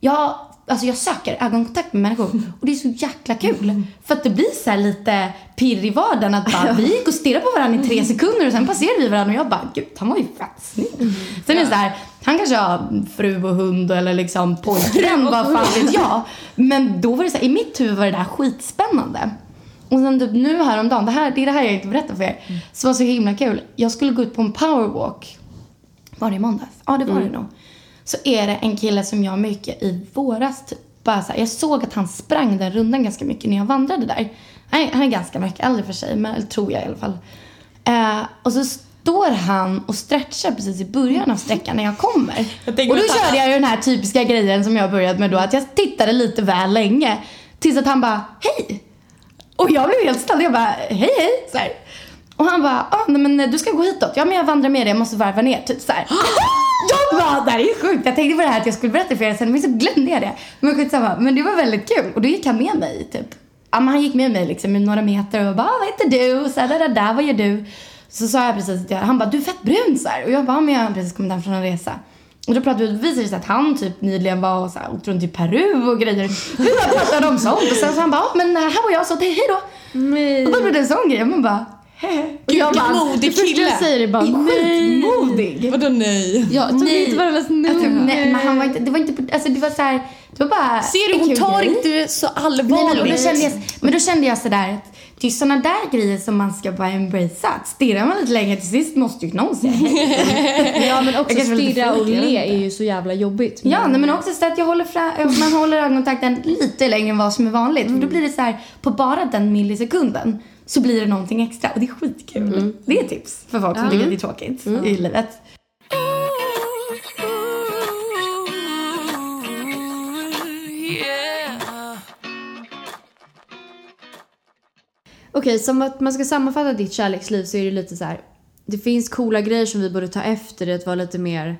Speaker 2: Jag Alltså jag söker ögonkontakt med människor och det är så jäkla kul. För att det blir så lite pirr i vardagen att bara, vi gick och stirrade på varandra i tre sekunder och sen passerade vi varandra och jag bara, gud han var ju fett snygg. Sen är det så här, han kanske har fru och hund eller liksom pojkvän, vad fan vet jag. Men då var det så här, i mitt huvud var det där skitspännande. Och sen typ nu häromdagen, det, här, det är det här jag inte berättar för er, som var så himla kul. Jag skulle gå ut på en powerwalk. Var det i måndags? Ja, det var mm. det nog så är det en kille som jag mycket i våras typ, bara så här, jag såg att han sprang den rundan ganska mycket när jag vandrade där. Han är, han är ganska mycket äldre för sig, men tror jag i alla fall. Eh, och så står han och stretchar precis i början av sträckan när jag kommer. Jag och då körde jag ju den här typiska grejen som jag började med då, att jag tittade lite väl länge. Tills att han bara, hej! Och jag blev helt ställd. Jag bara, hej hej! Så här. Och han bara, ah, nej, men du ska gå hitåt. Ja men jag vandrar med dig, jag måste varva ner. Typ så Jag bara, det här är sjukt. Jag tänkte på det här att jag skulle berätta för er sen men så glömde jag det. Men skitsamma. Men det var väldigt kul. Och då gick han med mig typ. Ja men han gick med mig liksom i några meter och bara, vad heter du? Och så här, där, där, vad gör du? Så sa jag precis att jag, han bara, du är fett brun så här. Och jag bara, men jag har precis kommit hem från en resa. Och då pratade vi, visade det sig att han typ nyligen var och så här, åkte runt i Peru och grejer. Vi bara pratade om sånt och sen så han bara, men här var jag så hej då. Nej. Och då blev det en sån grej. Man bara,
Speaker 3: Gud, jag bara, modig kille.
Speaker 1: Det säger är bara nej.
Speaker 3: Skitmodig. Vadå nej?
Speaker 1: Ja, tog nej. inte varandras nummer. Alltså,
Speaker 2: nej, men han var inte, det var inte, alltså det var så här, det var bara
Speaker 3: Ser du, hon tar grej. inte så allvarligt. Nej, men,
Speaker 2: då kände jag, men då kände jag sådär att det är sådana där grejer som man ska bara embracea. Stirrar man lite längre till sist måste ju någon säga
Speaker 1: Ja men också stirra och le är ju så jävla jobbigt.
Speaker 2: Men... Ja nej, men också så att jag håller fram, man håller ögonkontakten lite längre än vad som är vanligt. Mm. För då blir det så här, på bara den millisekunden så blir det någonting extra och det är skitkul. Mm. Det är tips för folk som tycker att det är tråkigt mm. i livet.
Speaker 1: Okej, som att man ska sammanfatta ditt kärleksliv så är det lite så här. Det finns coola grejer som vi borde ta efter det, att vara lite mer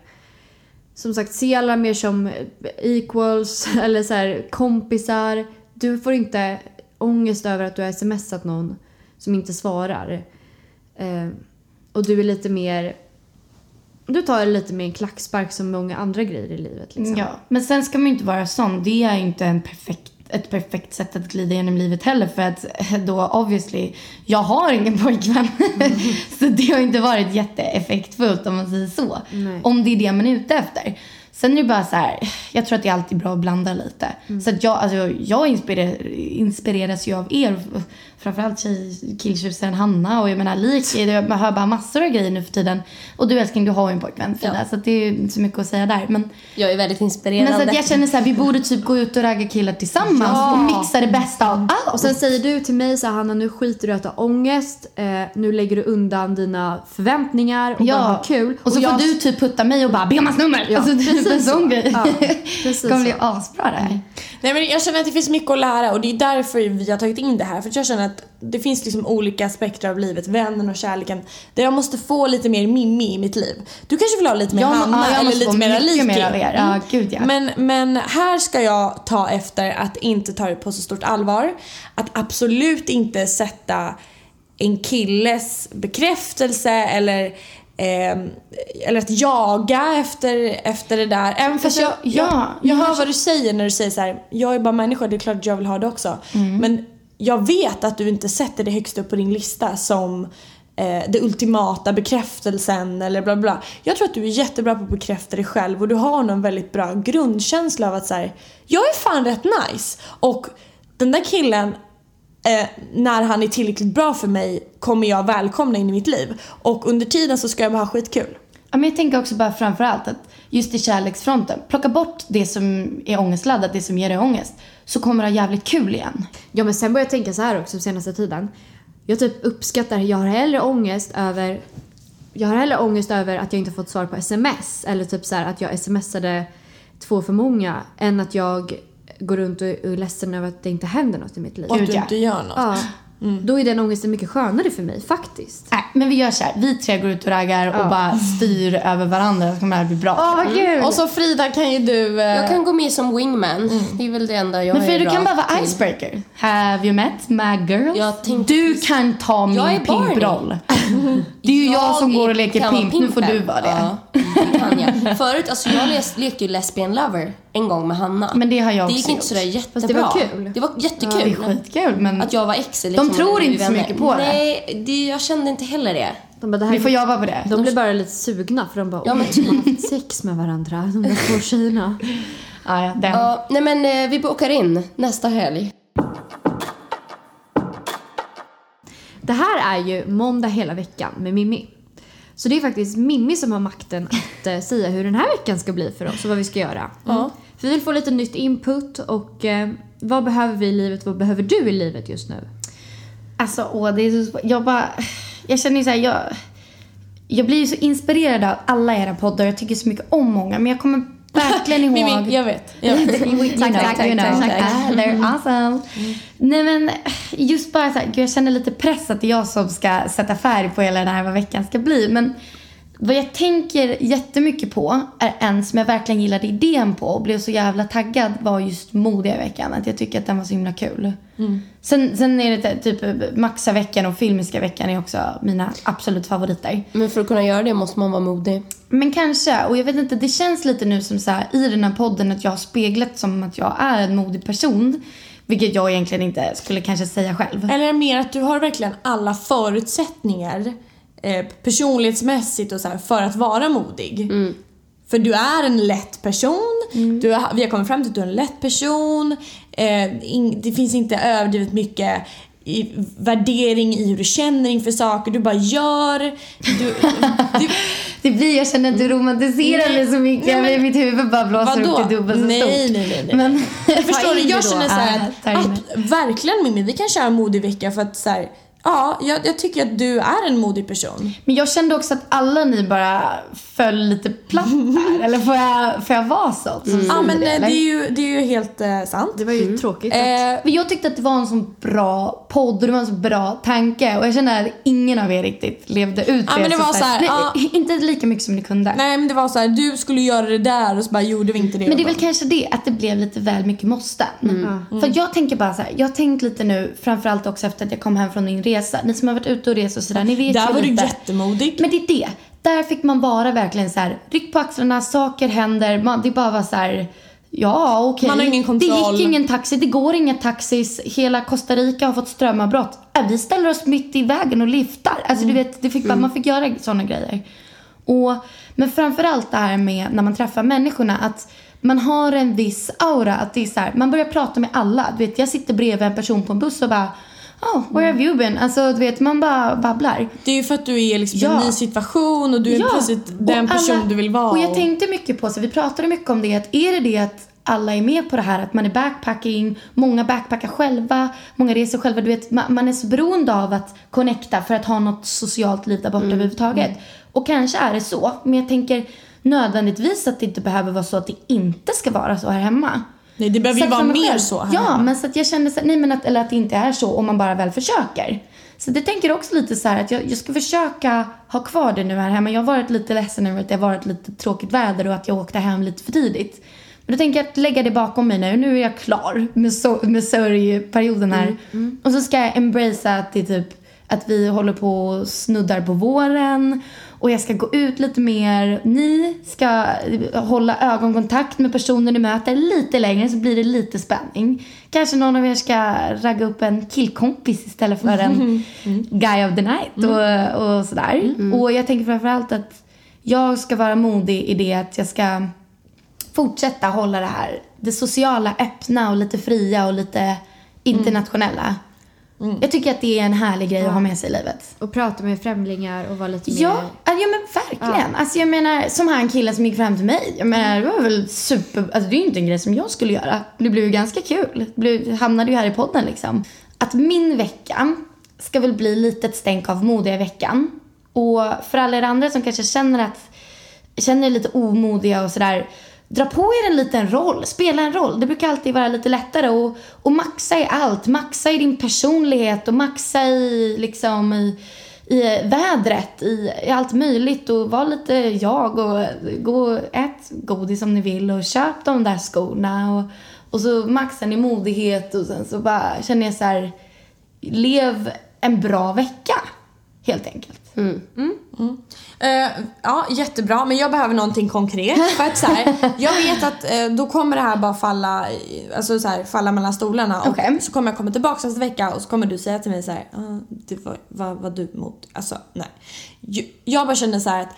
Speaker 1: som sagt, se alla mer som equals eller så här, kompisar. Du får inte ångest över att du har smsat någon som inte svarar. Eh, och du är lite mer... Du tar det lite mer en klackspark som många andra grejer i livet. Liksom.
Speaker 2: Ja, men sen ska man ju inte vara sån. Det är inte en perfekt, ett perfekt sätt att glida genom livet heller. För att då obviously, jag har ingen pojkvän. Mm. så det har inte varit jätteeffektfullt om man säger så. Nej. Om det är det man är ute efter. Sen är det bara så här, jag tror att det är alltid bra att blanda lite. Mm. Så att jag, alltså, jag inspirer, inspireras ju av er framförallt tjej, killtjusaren Hanna och jag menar lik, jag hör bara massor av grejer nu för tiden. Och du älskling, du har ju en pojkvän Frida, ja. så det är inte så mycket att säga där. Men,
Speaker 4: jag är väldigt inspirerande.
Speaker 2: Men så att jag känner så här, vi borde typ gå ut och ragga killar tillsammans ja. och mixa det bästa av allt.
Speaker 1: Och sen säger du till mig så här, Hanna nu skiter du i att ha ångest, eh, nu lägger du undan dina förväntningar och ja. bara ha kul.
Speaker 2: Och så och får jag... du typ putta mig och bara be om hans nummer. Ja, alltså en sån grej. Ja, det kommer bli asbra det här.
Speaker 3: Nej men jag känner att det finns mycket att lära och det är därför vi har tagit in det här. För jag känner att det finns liksom olika aspekter av livet, vännen och kärleken. Där jag måste få lite mer Mimmi i mitt liv. Du kanske vill ha lite mer jag, Hanna ja, eller lite mer Liki.
Speaker 2: Mer av er. Ja, gud, ja.
Speaker 3: Men, men här ska jag ta efter att inte ta det på så stort allvar. Att absolut inte sätta en killes bekräftelse eller Eh, eller att jaga efter, efter det där. Även fast jag, jag, jag, jag hör vad du säger när du säger så här, jag är bara människa, det är klart att jag vill ha det också. Mm. Men jag vet att du inte sätter det högst upp på din lista som eh, det ultimata bekräftelsen eller bla bla. Jag tror att du är jättebra på att bekräfta dig själv och du har någon väldigt bra grundkänsla av att så jag är fan rätt nice. Och den där killen eh, när han är tillräckligt bra för mig kommer jag välkomna in i mitt liv. Och under tiden så ska jag bara ha skitkul.
Speaker 2: Ja, men jag tänker också bara framförallt att just i kärleksfronten, plocka bort det som är ångestladdat, det som ger dig ångest, så kommer du ha jävligt kul igen.
Speaker 1: Ja men sen börjar jag tänka så här också senaste tiden. Jag typ uppskattar, jag har hellre ångest över jag har hellre ångest över att jag inte fått svar på sms eller typ så här att jag smsade två för många än att jag går runt och är ledsen över att det inte händer något i mitt liv.
Speaker 3: Och att du inte gör något.
Speaker 1: Ja. Då är den ångesten mycket skönare för mig faktiskt.
Speaker 2: Nej, men vi gör så här. Vi tre går ut och raggar och bara styr över varandra så kommer det här bli bra.
Speaker 1: Åh vad kul!
Speaker 3: Och så Frida kan ju du... Eh,
Speaker 4: Jag kan gå med som wingman. Det är väl det enda jag
Speaker 2: men
Speaker 4: är
Speaker 2: Frida, du
Speaker 4: bra
Speaker 2: kan bara vara
Speaker 4: till.
Speaker 2: icebreaker. Have you met my girls?
Speaker 4: Jag tänkte
Speaker 2: du kan ta min
Speaker 4: Jag
Speaker 2: pimproll. Det är ju jag, som går och leker pimp. Nu får du vara det.
Speaker 4: Ja, det kan jag. Förut, alltså jag lekte ju lesbian lover en gång med Hanna.
Speaker 2: Men det har jag
Speaker 4: Det
Speaker 2: också
Speaker 4: gick inte
Speaker 2: gjort.
Speaker 4: sådär jättebra.
Speaker 1: Fast det var kul.
Speaker 4: Det var jättekul.
Speaker 2: Det är skitkul men
Speaker 4: Att jag var ex
Speaker 2: De
Speaker 4: liksom,
Speaker 2: tror inte så mycket på det.
Speaker 4: Nej, det, jag kände inte heller det.
Speaker 1: De, bara, det här
Speaker 2: vi får jobba på det.
Speaker 1: de blir bara lite sugna för de bara
Speaker 4: Ja, men
Speaker 1: "Oj, de har haft sex med varandra, de där två tjejerna.
Speaker 2: Ja, ja, den.
Speaker 4: Ja, nej men eh, vi bokar in nästa helg.
Speaker 1: Det här är ju måndag hela veckan med Mimmi. Så det är faktiskt Mimmi som har makten att eh, säga hur den här veckan ska bli för oss och vad vi ska göra. Mm. För vi vill få lite nytt input och eh, vad behöver vi i livet, vad behöver du i livet just nu?
Speaker 2: Alltså, åh, det är så, jag bara... Jag känner ju så här, jag... Jag blir ju så inspirerad av alla era poddar. Jag tycker så mycket om många. Men jag kommer verkligen ihåg...
Speaker 3: Mimmi, jag vet. Jag vet.
Speaker 2: tack, tack, tack,
Speaker 4: tack, tack, tack.
Speaker 2: They're awesome. Nej men just bara så här, jag känner lite press att det är jag som ska sätta färg på hela den här vad veckan ska bli. Men vad jag tänker jättemycket på är en som jag verkligen gillade idén på och blev så jävla taggad var just modiga veckan. Att jag tycker att den var så himla kul. Sen, sen är det typ Maxa veckan och Filmiska veckan är också mina absolut favoriter.
Speaker 4: Men för att kunna göra det måste man vara modig.
Speaker 2: Men kanske, och jag vet inte, det känns lite nu som så här, i den här podden att jag har speglat som att jag är en modig person. Vilket jag egentligen inte skulle kanske säga själv.
Speaker 3: Eller mer att du har verkligen alla förutsättningar eh, personlighetsmässigt och så här, för att vara modig. För du är en lätt person. Du är, vi har kommit fram till att du är en lätt person. Eh, in, det finns inte överdrivet mycket i, värdering i hur du känner inför saker. Du bara gör. Du, du,
Speaker 2: Det blir, jag känner att du romantiserar
Speaker 3: Nej,
Speaker 2: mig så mycket.
Speaker 3: nej, men-
Speaker 2: mitt huvud bara blåser upp till dubbelt så
Speaker 3: nej,
Speaker 2: stort.
Speaker 3: nej, nej, nej.
Speaker 2: Men,
Speaker 3: Jag förstår
Speaker 2: in
Speaker 3: Jag känner så här att, att verkligen Mimmi, vi kan köra en modig vecka för att så här, ja, jag, jag tycker att du är en modig person.
Speaker 2: Men jag kände också att alla ni bara föll lite platt här. Eller får jag, får jag vara så? som
Speaker 3: Ja men
Speaker 2: det,
Speaker 3: eh,
Speaker 2: eller?
Speaker 3: det är ju, det är ju helt eh, sant.
Speaker 1: Det var ju tråkigt att...
Speaker 3: Eh,
Speaker 2: Men jag tyckte att det var en sån bra podd och det var en så bra tanke. Och jag kände att ingen av er riktigt levde ut
Speaker 3: Ja, men det var så här,
Speaker 2: nej,
Speaker 3: ja.
Speaker 2: Inte lika mycket som ni kunde.
Speaker 3: nej men det var så här, du skulle göra det där och så bara gjorde vi inte det.
Speaker 2: Men det är väl kanske det, att det blev lite väl mycket måste. För jag tänker bara så här, jag har tänkt lite nu, framförallt också efter att jag kom hem från min resa. Ni som har varit ute och rest och sådär, ni vet
Speaker 3: Där
Speaker 2: ju
Speaker 3: var du
Speaker 2: lite.
Speaker 3: jättemodig.
Speaker 2: Men det är det. Där fick man bara verkligen så här, ryck på axlarna, saker händer. Man, det bara var så här, ja okej.
Speaker 3: Man har ingen kontroll.
Speaker 2: Det gick ingen taxi, det går inga taxis. Hela Costa Rica har fått strömavbrott. Äh, vi ställer oss mitt i vägen och liftar. Alltså du vet, det fick bara, man fick göra sådana grejer. Och, men framförallt det här med när man träffar människorna att man har en viss aura. Att det är så här, man börjar prata med alla. Du vet, jag sitter bredvid en person på en buss och bara Oh, where have you been? Alltså du vet, man bara babblar.
Speaker 3: Det är ju för att du är liksom i
Speaker 2: Ja.
Speaker 3: en ny situation och du är plötsligt den
Speaker 2: alla-
Speaker 3: person du vill vara.
Speaker 2: Och jag tänkte mycket på, så vi pratade mycket om det, att är det det att alla är med på det här, att man är backpacking, många backpackar själva, många reser själva, du vet, man, man är så beroende av att connecta för att ha något socialt liv där borta
Speaker 3: Mm.
Speaker 2: överhuvudtaget. Och kanske är det så, men jag tänker nödvändigtvis att det inte behöver vara så att det inte ska vara så här hemma.
Speaker 3: Nej det behöver ju vara mer
Speaker 2: själv-
Speaker 3: så här.
Speaker 2: Ja, men så att jag kände så, nej men att, eller att det inte är så om man bara väl försöker. Så det tänker också lite så här att jag, jag ska försöka ha kvar det nu här hemma. Jag har varit lite ledsen över att det har varit lite tråkigt väder och att jag åkte hem lite för tidigt. Men då tänker jag att lägga det bakom mig nu. Nu är jag klar med, so- med sörjperioden här. Och så ska jag embracea att det typ att vi håller på och snuddar på våren och jag ska gå ut lite mer. Ni ska hålla ögonkontakt med personer ni möter lite längre så blir det lite spänning. Kanske någon av er ska ragga upp en killkompis istället för en guy of the night och, och sådär. Och jag tänker framförallt att jag ska vara modig i det att jag ska fortsätta hålla det här, det sociala öppna och lite fria och lite internationella. Jag tycker att det är en härlig grej att ha med sig i livet.
Speaker 1: Och prata med främlingar och vara lite mer...
Speaker 2: Ja, ja men verkligen. Alltså jag menar, som han killen som gick fram till mig. Jag menar, det var väl super... Alltså det är ju inte en grej som jag skulle göra. Det blev ju ganska kul. Det blev, hamnade ju här i podden liksom. Att min vecka ska väl bli lite ett stänk av modiga veckan. Och för alla er andra som kanske känner att känner er lite omodiga och sådär. Dra på er en liten roll, spela en roll. Det brukar alltid vara lite lättare och, och maxa i allt. Maxa i din personlighet och maxa i liksom i, i vädret, i, i allt möjligt och var lite jag och gå ät godis om ni vill och köp de där skorna och, och så maxar ni modighet och sen så bara känner jag så här lev en bra vecka helt enkelt.
Speaker 3: Eh, ja, jättebra. Men jag behöver någonting konkret. För att så här, jag vet att eh, då kommer det här bara falla, alltså så här, falla mellan stolarna. Och
Speaker 2: Okej.
Speaker 3: så kommer jag komma tillbaka nästa vecka och så kommer du säga till mig så här, ah, det var, vad var du emot? Alltså nej. Jag, jag bara känner så här att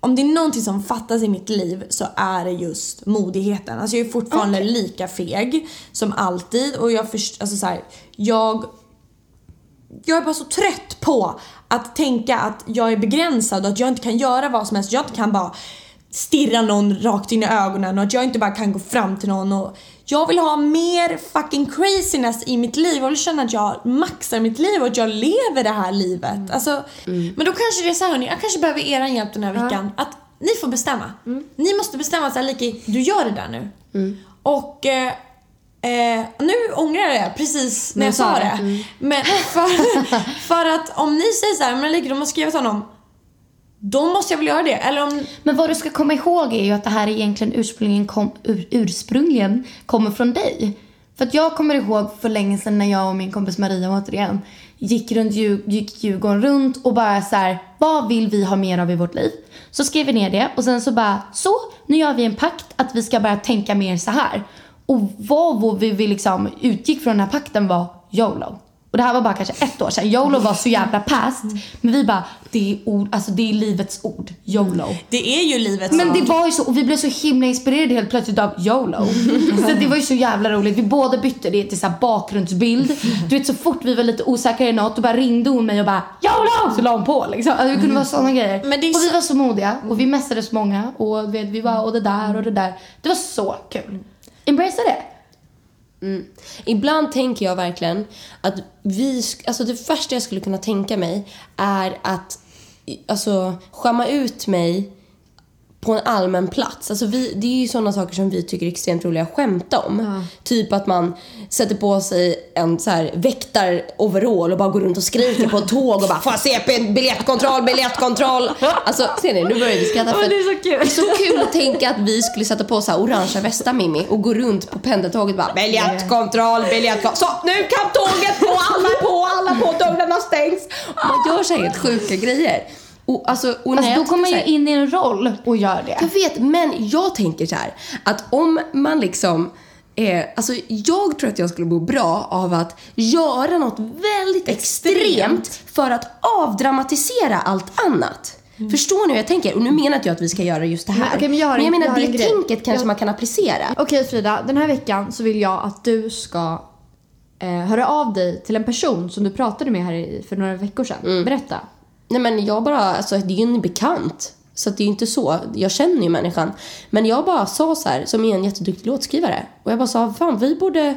Speaker 3: om det är någonting som fattas i mitt liv så är det just modigheten. Alltså jag är fortfarande lika feg som alltid och jag först, alltså så här, jag jag är bara så trött på att tänka att jag är begränsad och att jag inte kan göra vad som helst. Jag inte kan bara stirra någon rakt in i ögonen och att jag inte bara kan gå fram till någon och jag vill ha mer fucking craziness i mitt liv. Jag vill känna att jag maxar mitt liv och att jag lever det här livet. Alltså, Men då kanske det är så här hörni, jag kanske behöver er hjälp den här veckan. Att ni får bestämma. Ni måste bestämma så här, Liki, du gör det där nu. Och eh, Eh, nu ångrar jag det precis när jag sa det.
Speaker 1: det.
Speaker 3: Men för, för att om ni säger så här, men Lika, de har skrivit honom. Då måste jag väl göra det. Eller om...
Speaker 2: Men vad du ska komma ihåg är ju att det här egentligen ursprungligen, kom, ur, ursprungligen kommer från dig. För att jag kommer ihåg för länge sedan när jag och min kompis Maria återigen gick, runt, gick Djurgården runt och bara så här, vad vill vi ha mer av i vårt liv? Så skrev vi ner det och sen så bara, så nu gör vi en pakt att vi ska börja tänka mer så här. Och vad vi, vi liksom utgick från den här pakten var YOLO. Och det här var bara kanske ett år sedan. YOLO var så jävla past. Men vi bara, det är, ord, alltså det är livets ord. YOLO.
Speaker 3: Det är ju livets
Speaker 2: Men det
Speaker 3: ord.
Speaker 2: var ju så, och vi blev så himla inspirerade helt plötsligt av YOLO. Så det var ju så jävla roligt. Vi båda bytte det till så här bakgrundsbild. Du vet så fort vi var lite osäkra i något, då bara ringde hon mig och bara YOLO! Så la hon på liksom. Alltså, det kunde vara sådana grejer.
Speaker 3: Men det är
Speaker 2: och vi
Speaker 3: så-
Speaker 2: var så modiga och vi messades många och vet, vi var och det där och det där. Det var så kul. Embracea det. Mm.
Speaker 4: Ibland tänker jag verkligen att vi, alltså det första jag skulle kunna tänka mig är att alltså skämma ut mig på en allmän plats. Alltså vi, det är ju sådana saker som vi tycker är extremt roliga att skämta om. Typ att man sätter på sig en så här väktar-overall och bara går runt och skriker på ett tåg och bara “Får jag CP? Biljettkontroll, biljettkontroll!” Alltså ser ni, nu börjar vi skratta. för
Speaker 1: men det är så kul.
Speaker 4: Är så kul att tänka att vi skulle sätta på så här orangea västar Mimmi och gå runt på pendeltåget och bara “Biljettkontroll, biljettkontroll!” Så nu kan tåget på, alla är på, alla på, dörrarna stängs! Man gör så här helt sjuka grejer. Och, alltså, och jag
Speaker 2: då kommer man ju
Speaker 4: här-
Speaker 2: in i en roll och gör det.
Speaker 4: jag vet, men jag tänker så här att om man liksom Eh, alltså jag tror att jag skulle må bra av att göra något väldigt extremt för att avdramatisera allt annat. Förstår ni hur jag tänker? Och nu menar inte jag att vi ska göra just det här.
Speaker 1: Men okej, men jag har en-
Speaker 4: jag menar
Speaker 1: jag
Speaker 4: det tänket kanske
Speaker 1: Jag-
Speaker 4: man kan applicera.
Speaker 1: Okej Frida, den här veckan så vill jag att du ska eh, höra av dig till en person som du pratade med här i, för några veckor sedan. Berätta.
Speaker 4: Nej men jag bara, alltså det är ju en bekant. Så det är ju inte så. Jag känner ju människan. Men jag bara sa så här, som är en jätteduktig låtskrivare. Och jag bara sa, fan vi borde...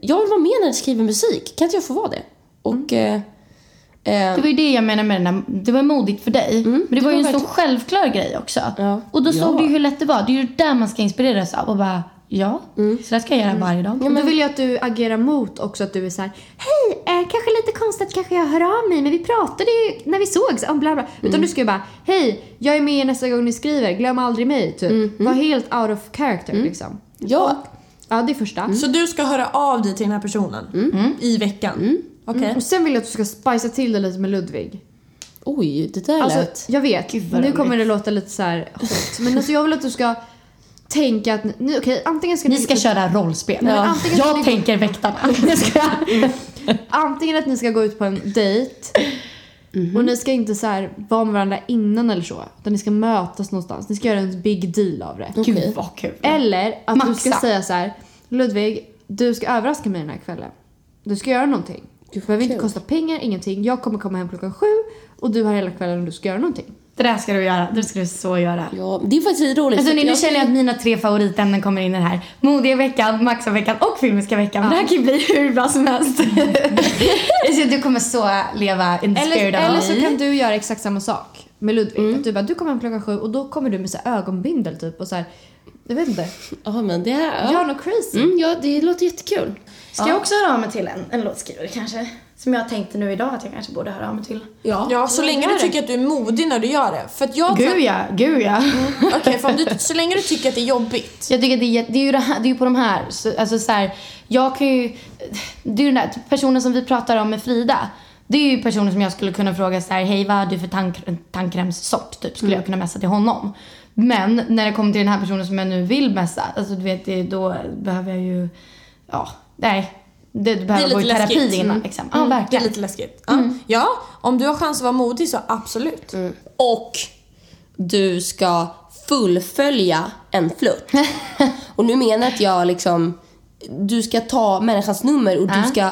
Speaker 4: Jag vill vara med när ni skriver musik. Kan inte jag få vara det? Och... Eh, eh,
Speaker 2: Det var ju det jag menade med den där, det var modigt för dig. men det,
Speaker 4: det
Speaker 2: var ju
Speaker 4: var
Speaker 2: en sån
Speaker 4: verkligen-
Speaker 2: självklar grej också.
Speaker 4: Ja.
Speaker 2: Och då såg
Speaker 4: Ja.
Speaker 2: du ju hur lätt det var. Det är ju där man ska inspireras av och bara, ja, så där ska jag göra varje dag.
Speaker 1: Och då vill jag att du agerar mot också att du är så här: hej, eh, kanske lite konstigt att kanske jag hör av mig men vi pratade ju när vi sågs om bla bla. Utan du ska ju bara, hej, jag är med nästa gång ni skriver, glöm aldrig mig. Typ. Var helt out of character liksom.
Speaker 4: ja.
Speaker 1: Ja, det är första.
Speaker 3: Så du ska höra av dig till den här personen i veckan? Okej.
Speaker 1: Och sen vill jag att du ska spicea till det lite med Ludvig.
Speaker 4: Oj, det där
Speaker 1: Alltså,
Speaker 4: lät...
Speaker 1: jag vet, nu kommer det låta lite så här hot. Men alltså jag vill att du ska tänka att, ni, okej antingen ska
Speaker 2: Ni ska köra rollspel.
Speaker 1: men antingen
Speaker 2: Jag
Speaker 1: ni-
Speaker 2: tänker väktarna.
Speaker 1: Antingen att ni ska gå ut på en dejt och ni ska inte så här vara med varandra innan eller så. Utan ni ska mötas någonstans. Ni ska göra en big deal av det.
Speaker 2: Gud vad kul.
Speaker 1: Eller att du ska
Speaker 2: Maxa.
Speaker 1: säga så här: Ludvig, du ska överraska mig den här kvällen. Du ska göra någonting. Du behöver inte kosta pengar, ingenting. Jag kommer komma hem klockan sju och du har hela kvällen och du ska göra någonting.
Speaker 2: Det där ska du göra. Det ska du så göra.
Speaker 4: Ja, det är faktiskt lite roligt.
Speaker 2: Alltså, nu, nu
Speaker 4: jag-
Speaker 2: känner jag att mina tre favoritämnen kommer in i det här. Modiga veckan, maxa veckan och filmiska veckan. Det här kan ju bli hur bra som helst. alltså, du kommer så leva in the
Speaker 1: Eller,
Speaker 2: spirit of
Speaker 1: eller så kan du göra exakt samma sak med Ludvig. Att du bara, du kommer hem klockan sju och då kommer du med så här ögonbindel typ och så här. Jag vet inte.
Speaker 4: Ja, men det är...
Speaker 1: Gör något crazy.
Speaker 4: Mm, ja, det låter jättekul.
Speaker 2: Ska jag också höra av mig till en, en låtskrivare kanske? Som jag tänkte nu idag att jag kanske borde höra av mig till.
Speaker 4: Ja.
Speaker 3: Ja, så länge du tycker att du är modig när du gör det. För att jag...
Speaker 2: Gud ja, gud ja.
Speaker 3: Okej, för om du, så länge du tycker att det är jobbigt.
Speaker 2: Jag tycker att det är, det är ju det här, det är ju på de här, så, alltså så här, jag kan ju, det är ju den där personen som vi pratar om med Frida. Det är ju personer som jag skulle kunna fråga så här, hej vad har du för tank, tandkrämssort? Typ, skulle jag kunna messa till honom. Men när det kommer till den här personen som jag nu vill messa, alltså du vet, det, då behöver jag ju, ja, nej. Det, det behöver gå i terapi
Speaker 3: läskigt.
Speaker 2: innan
Speaker 3: Mm.
Speaker 2: liksom. Ja,
Speaker 3: Det är
Speaker 2: verkligen.
Speaker 3: lite läskigt. Ja. ja, om du har chans att vara modig så absolut.
Speaker 4: Och du ska fullfölja en flört. och nu menar att jag liksom... Du ska ta människans nummer och du ska...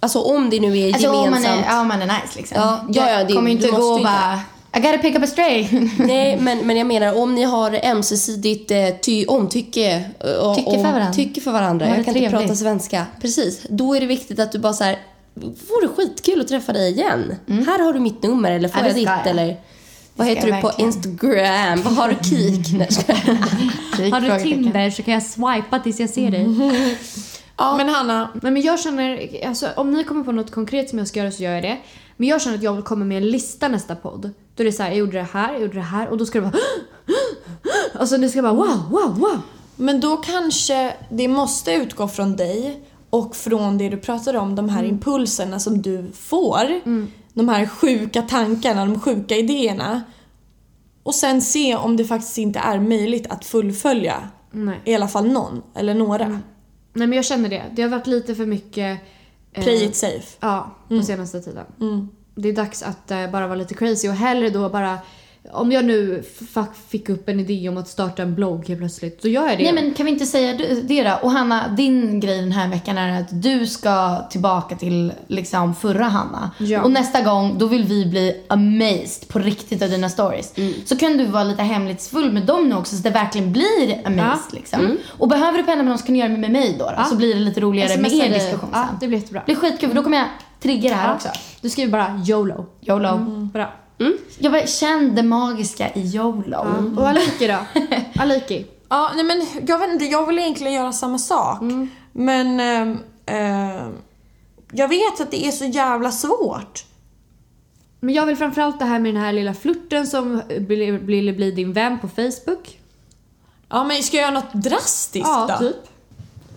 Speaker 4: Alltså om det nu är
Speaker 2: Alltså om man
Speaker 4: gemensamt...
Speaker 2: är, ja, om man är nice liksom.
Speaker 4: Ja, ja, det-
Speaker 2: kommer inte
Speaker 4: du
Speaker 2: gå och
Speaker 4: ju
Speaker 2: bara, I gotta pick up a stray.
Speaker 4: Nej, men, men jag menar om ni har ömsesidigt eh, ty, omtycke eh, och,
Speaker 2: Tycke för varandra.
Speaker 4: tycke för varandra. Jag kan inte
Speaker 2: trevligt.
Speaker 4: prata svenska. Precis. Då är det viktigt att du bara så här. Vore skitkul att träffa dig igen. Här har du mitt nummer eller får
Speaker 2: Mm. Ja,
Speaker 4: jag ditt
Speaker 2: jag.
Speaker 4: eller vad heter du på
Speaker 2: verkligen.
Speaker 4: Instagram? Vad har du kik?
Speaker 1: Har du Tinder så kan jag swipa tills jag ser dig.
Speaker 3: Men Hanna,
Speaker 1: Nej men jag känner, alltså om ni kommer på något konkret som jag ska göra så gör jag det. Men jag känner att jag vill komma med en lista nästa podd. Då är det så här, jag gjorde det här, jag gjorde det här och då ska det vara Alltså det ska vara wow, wow, wow.
Speaker 3: men då kanske det måste utgå från dig och från det du pratade om, de här impulserna som du får. De här sjuka tankarna, de sjuka idéerna. Och sen se om det faktiskt inte är möjligt att fullfölja
Speaker 1: Nej.
Speaker 3: i alla fall någon eller några.
Speaker 1: Nej men jag känner det. Det har varit lite för mycket... eh,
Speaker 3: Play it safe.
Speaker 1: Ja, på senaste tiden. Det är dags att eh, bara vara lite crazy och hellre då bara... Om jag nu fick upp en idé om att starta en blogg helt plötsligt, så gör jag det.
Speaker 2: Nej men kan vi inte säga det då? Och Hanna, din grej den här veckan är att du ska tillbaka till liksom förra Hanna.
Speaker 1: Ja.
Speaker 2: Och nästa gång, då vill vi bli amazed på riktigt av dina stories. Så kan du vara lite hemlighetsfull med dem nu också så det verkligen blir amazed
Speaker 1: Ja.
Speaker 2: liksom. Och behöver du penna med någon så kan du göra det med mig då. då Så blir det lite roligare med er diskussion
Speaker 1: Ja,
Speaker 2: sen.
Speaker 1: det blir jättebra.
Speaker 2: Det blir skitkul för då kommer jag trigga det här också.
Speaker 1: Du skriver bara YOLO.
Speaker 2: YOLO.
Speaker 1: Bra.
Speaker 2: Jag bara, känn det magiska i YOLO.
Speaker 1: Och Aliki då? Aliki.
Speaker 3: Ja, nej men jag vet inte, jag vill egentligen göra samma sak. Men ehm, ehm, jag vet att det är så jävla svårt.
Speaker 1: Men jag vill framförallt det här med den här lilla flirten som blir bli, bli din vän på Facebook.
Speaker 3: Ja, men ska jag göra något drastiskt
Speaker 1: Ja,
Speaker 3: då?
Speaker 1: typ.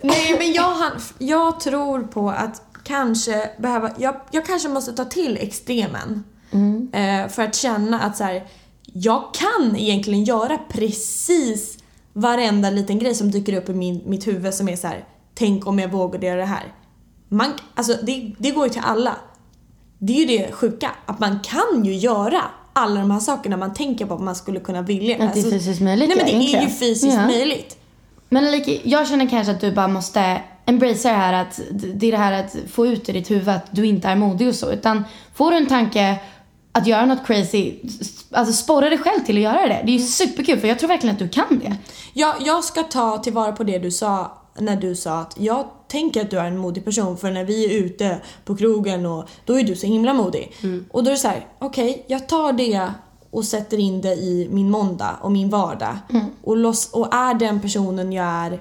Speaker 3: Nej, men jag, han- jag tror på att kanske behöva... Jag, jag kanske måste ta till extremen. Eh, för att känna att så här, jag kan egentligen göra precis varenda liten grej som dyker upp i min, mitt huvud som är så här. tänk om jag vågade göra det här. Man, alltså det, det går ju till alla. Det är ju det sjuka, att man kan ju göra alla de här sakerna man tänker på att man skulle kunna vilja.
Speaker 2: Att det är
Speaker 3: Alltså,
Speaker 2: fysiskt möjligt,
Speaker 3: Nej men det är ju fysiskt
Speaker 2: Ja.
Speaker 3: möjligt.
Speaker 2: Men like, jag känner kanske att du bara måste embracea det här att det är det här att få ut i ditt huvud att du inte är modig och så. Utan får du en tanke att göra något crazy, alltså sporra dig själv till att göra det. Det är ju superkul för jag tror verkligen att du kan det.
Speaker 3: Jag, jag ska ta tillvara på det du sa när du sa att jag tänker att du är en modig person för när vi är ute på krogen och då är du så himla modig. Och då är det så här: okej jag tar det och sätter in det i min måndag och min vardag. Och, loss, och är den personen jag är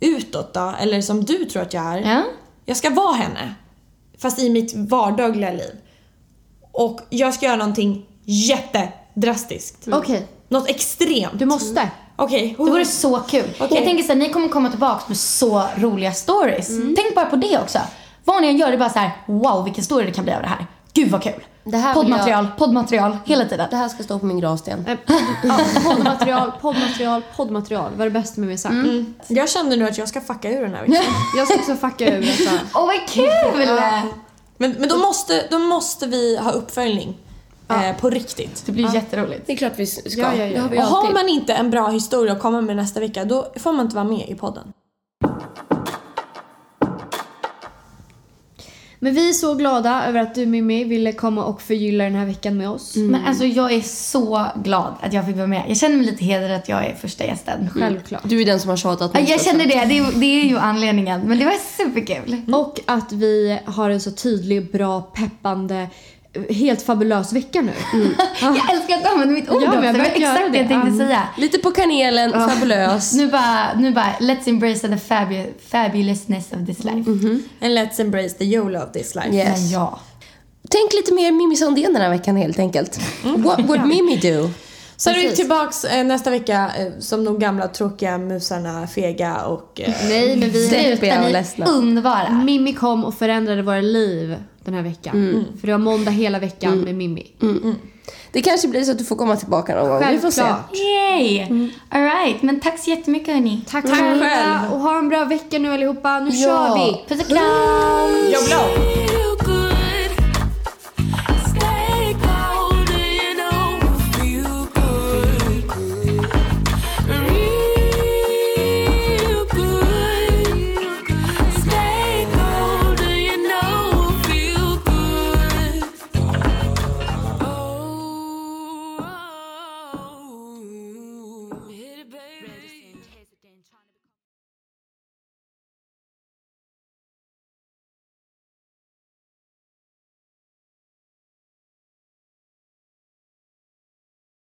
Speaker 3: utåt då, eller som du tror att jag är.
Speaker 2: Ja.
Speaker 3: Jag ska vara henne. Fast i mitt vardagliga liv. Och jag ska göra någonting jättedrastiskt.
Speaker 1: Okej,
Speaker 3: Något extremt.
Speaker 1: du måste.
Speaker 3: Okej.
Speaker 2: Det vore så kul.
Speaker 3: Okej.
Speaker 2: Jag tänker så här, ni kommer komma tillbaka med så roliga stories. Tänk bara på det också. Vad ni än gör, det är bara så här, wow vilken story det kan bli av det här. Gud vad kul.
Speaker 4: Det här
Speaker 2: poddmaterial, poddmaterial, hela tiden.
Speaker 4: Det här ska stå på min gravsten.
Speaker 1: Eh, podd, ja, poddmaterial, poddmaterial, poddmaterial. Vad är det bästa med mig sagt?
Speaker 3: Jag kände nu att jag ska fucka ur den här veckan.
Speaker 1: Jag ska också fucka ur.
Speaker 2: Åh vad kul!
Speaker 3: Men, men då, måste, då måste vi ha uppföljning. Eh, på riktigt.
Speaker 2: Det blir jätteroligt.
Speaker 4: Det är klart vi ska.
Speaker 1: Ja, ja, ja.
Speaker 4: Det har vi
Speaker 3: Och har man inte en bra historia att komma med nästa vecka, då får man inte vara med i podden.
Speaker 1: Men vi är så glada över att du Mimmi ville komma och förgylla den här veckan med oss.
Speaker 2: Men alltså jag är så glad att jag fick vara med. Jag känner mig lite hedrad att jag är första gästen.
Speaker 1: Självklart.
Speaker 4: Du är den som har tjatat
Speaker 2: Ja,
Speaker 4: mest
Speaker 2: Jag känner det. Det är, det är ju anledningen. Men det var superkul.
Speaker 1: Och att vi har en så tydlig, bra, peppande, helt fabulös vecka nu.
Speaker 2: Jag älskar att du använder mitt ord
Speaker 1: Ja, men
Speaker 2: också.
Speaker 1: jag
Speaker 2: Det var
Speaker 1: börjar göra
Speaker 2: exakt det jag tänkte
Speaker 1: Mm.
Speaker 2: säga.
Speaker 4: Lite på kanelen, fabulös.
Speaker 2: Nu bara, nu bara, let's embrace the fabu fabulousness of this life.
Speaker 3: And let's embrace the YOLO of this life.
Speaker 4: Yes.
Speaker 2: Men ja.
Speaker 4: Tänk lite mer Mimmi Sandén den här veckan helt enkelt. What would Mimmi do?
Speaker 3: Så är vi tillbaks eh, nästa vecka eh, som de gamla tråkiga musarna, fega och... Eh,
Speaker 1: Nej, men vi...
Speaker 2: Sluta,
Speaker 4: och
Speaker 2: är
Speaker 4: ledsna.
Speaker 2: underbara.
Speaker 1: Mimmi kom och förändrade våra liv den här veckan. För det var måndag hela veckan med Mimmi.
Speaker 4: Det kanske blir så att du får komma tillbaka någon gång. Vi får se.
Speaker 2: Yay! All right, men tack så jättemycket hörni.
Speaker 1: Tack,
Speaker 3: Tack
Speaker 1: själva
Speaker 3: själv.
Speaker 1: och ha en bra vecka nu allihopa. Nu
Speaker 4: Ja.
Speaker 1: kör vi!
Speaker 2: Puss och kram!
Speaker 3: Blow!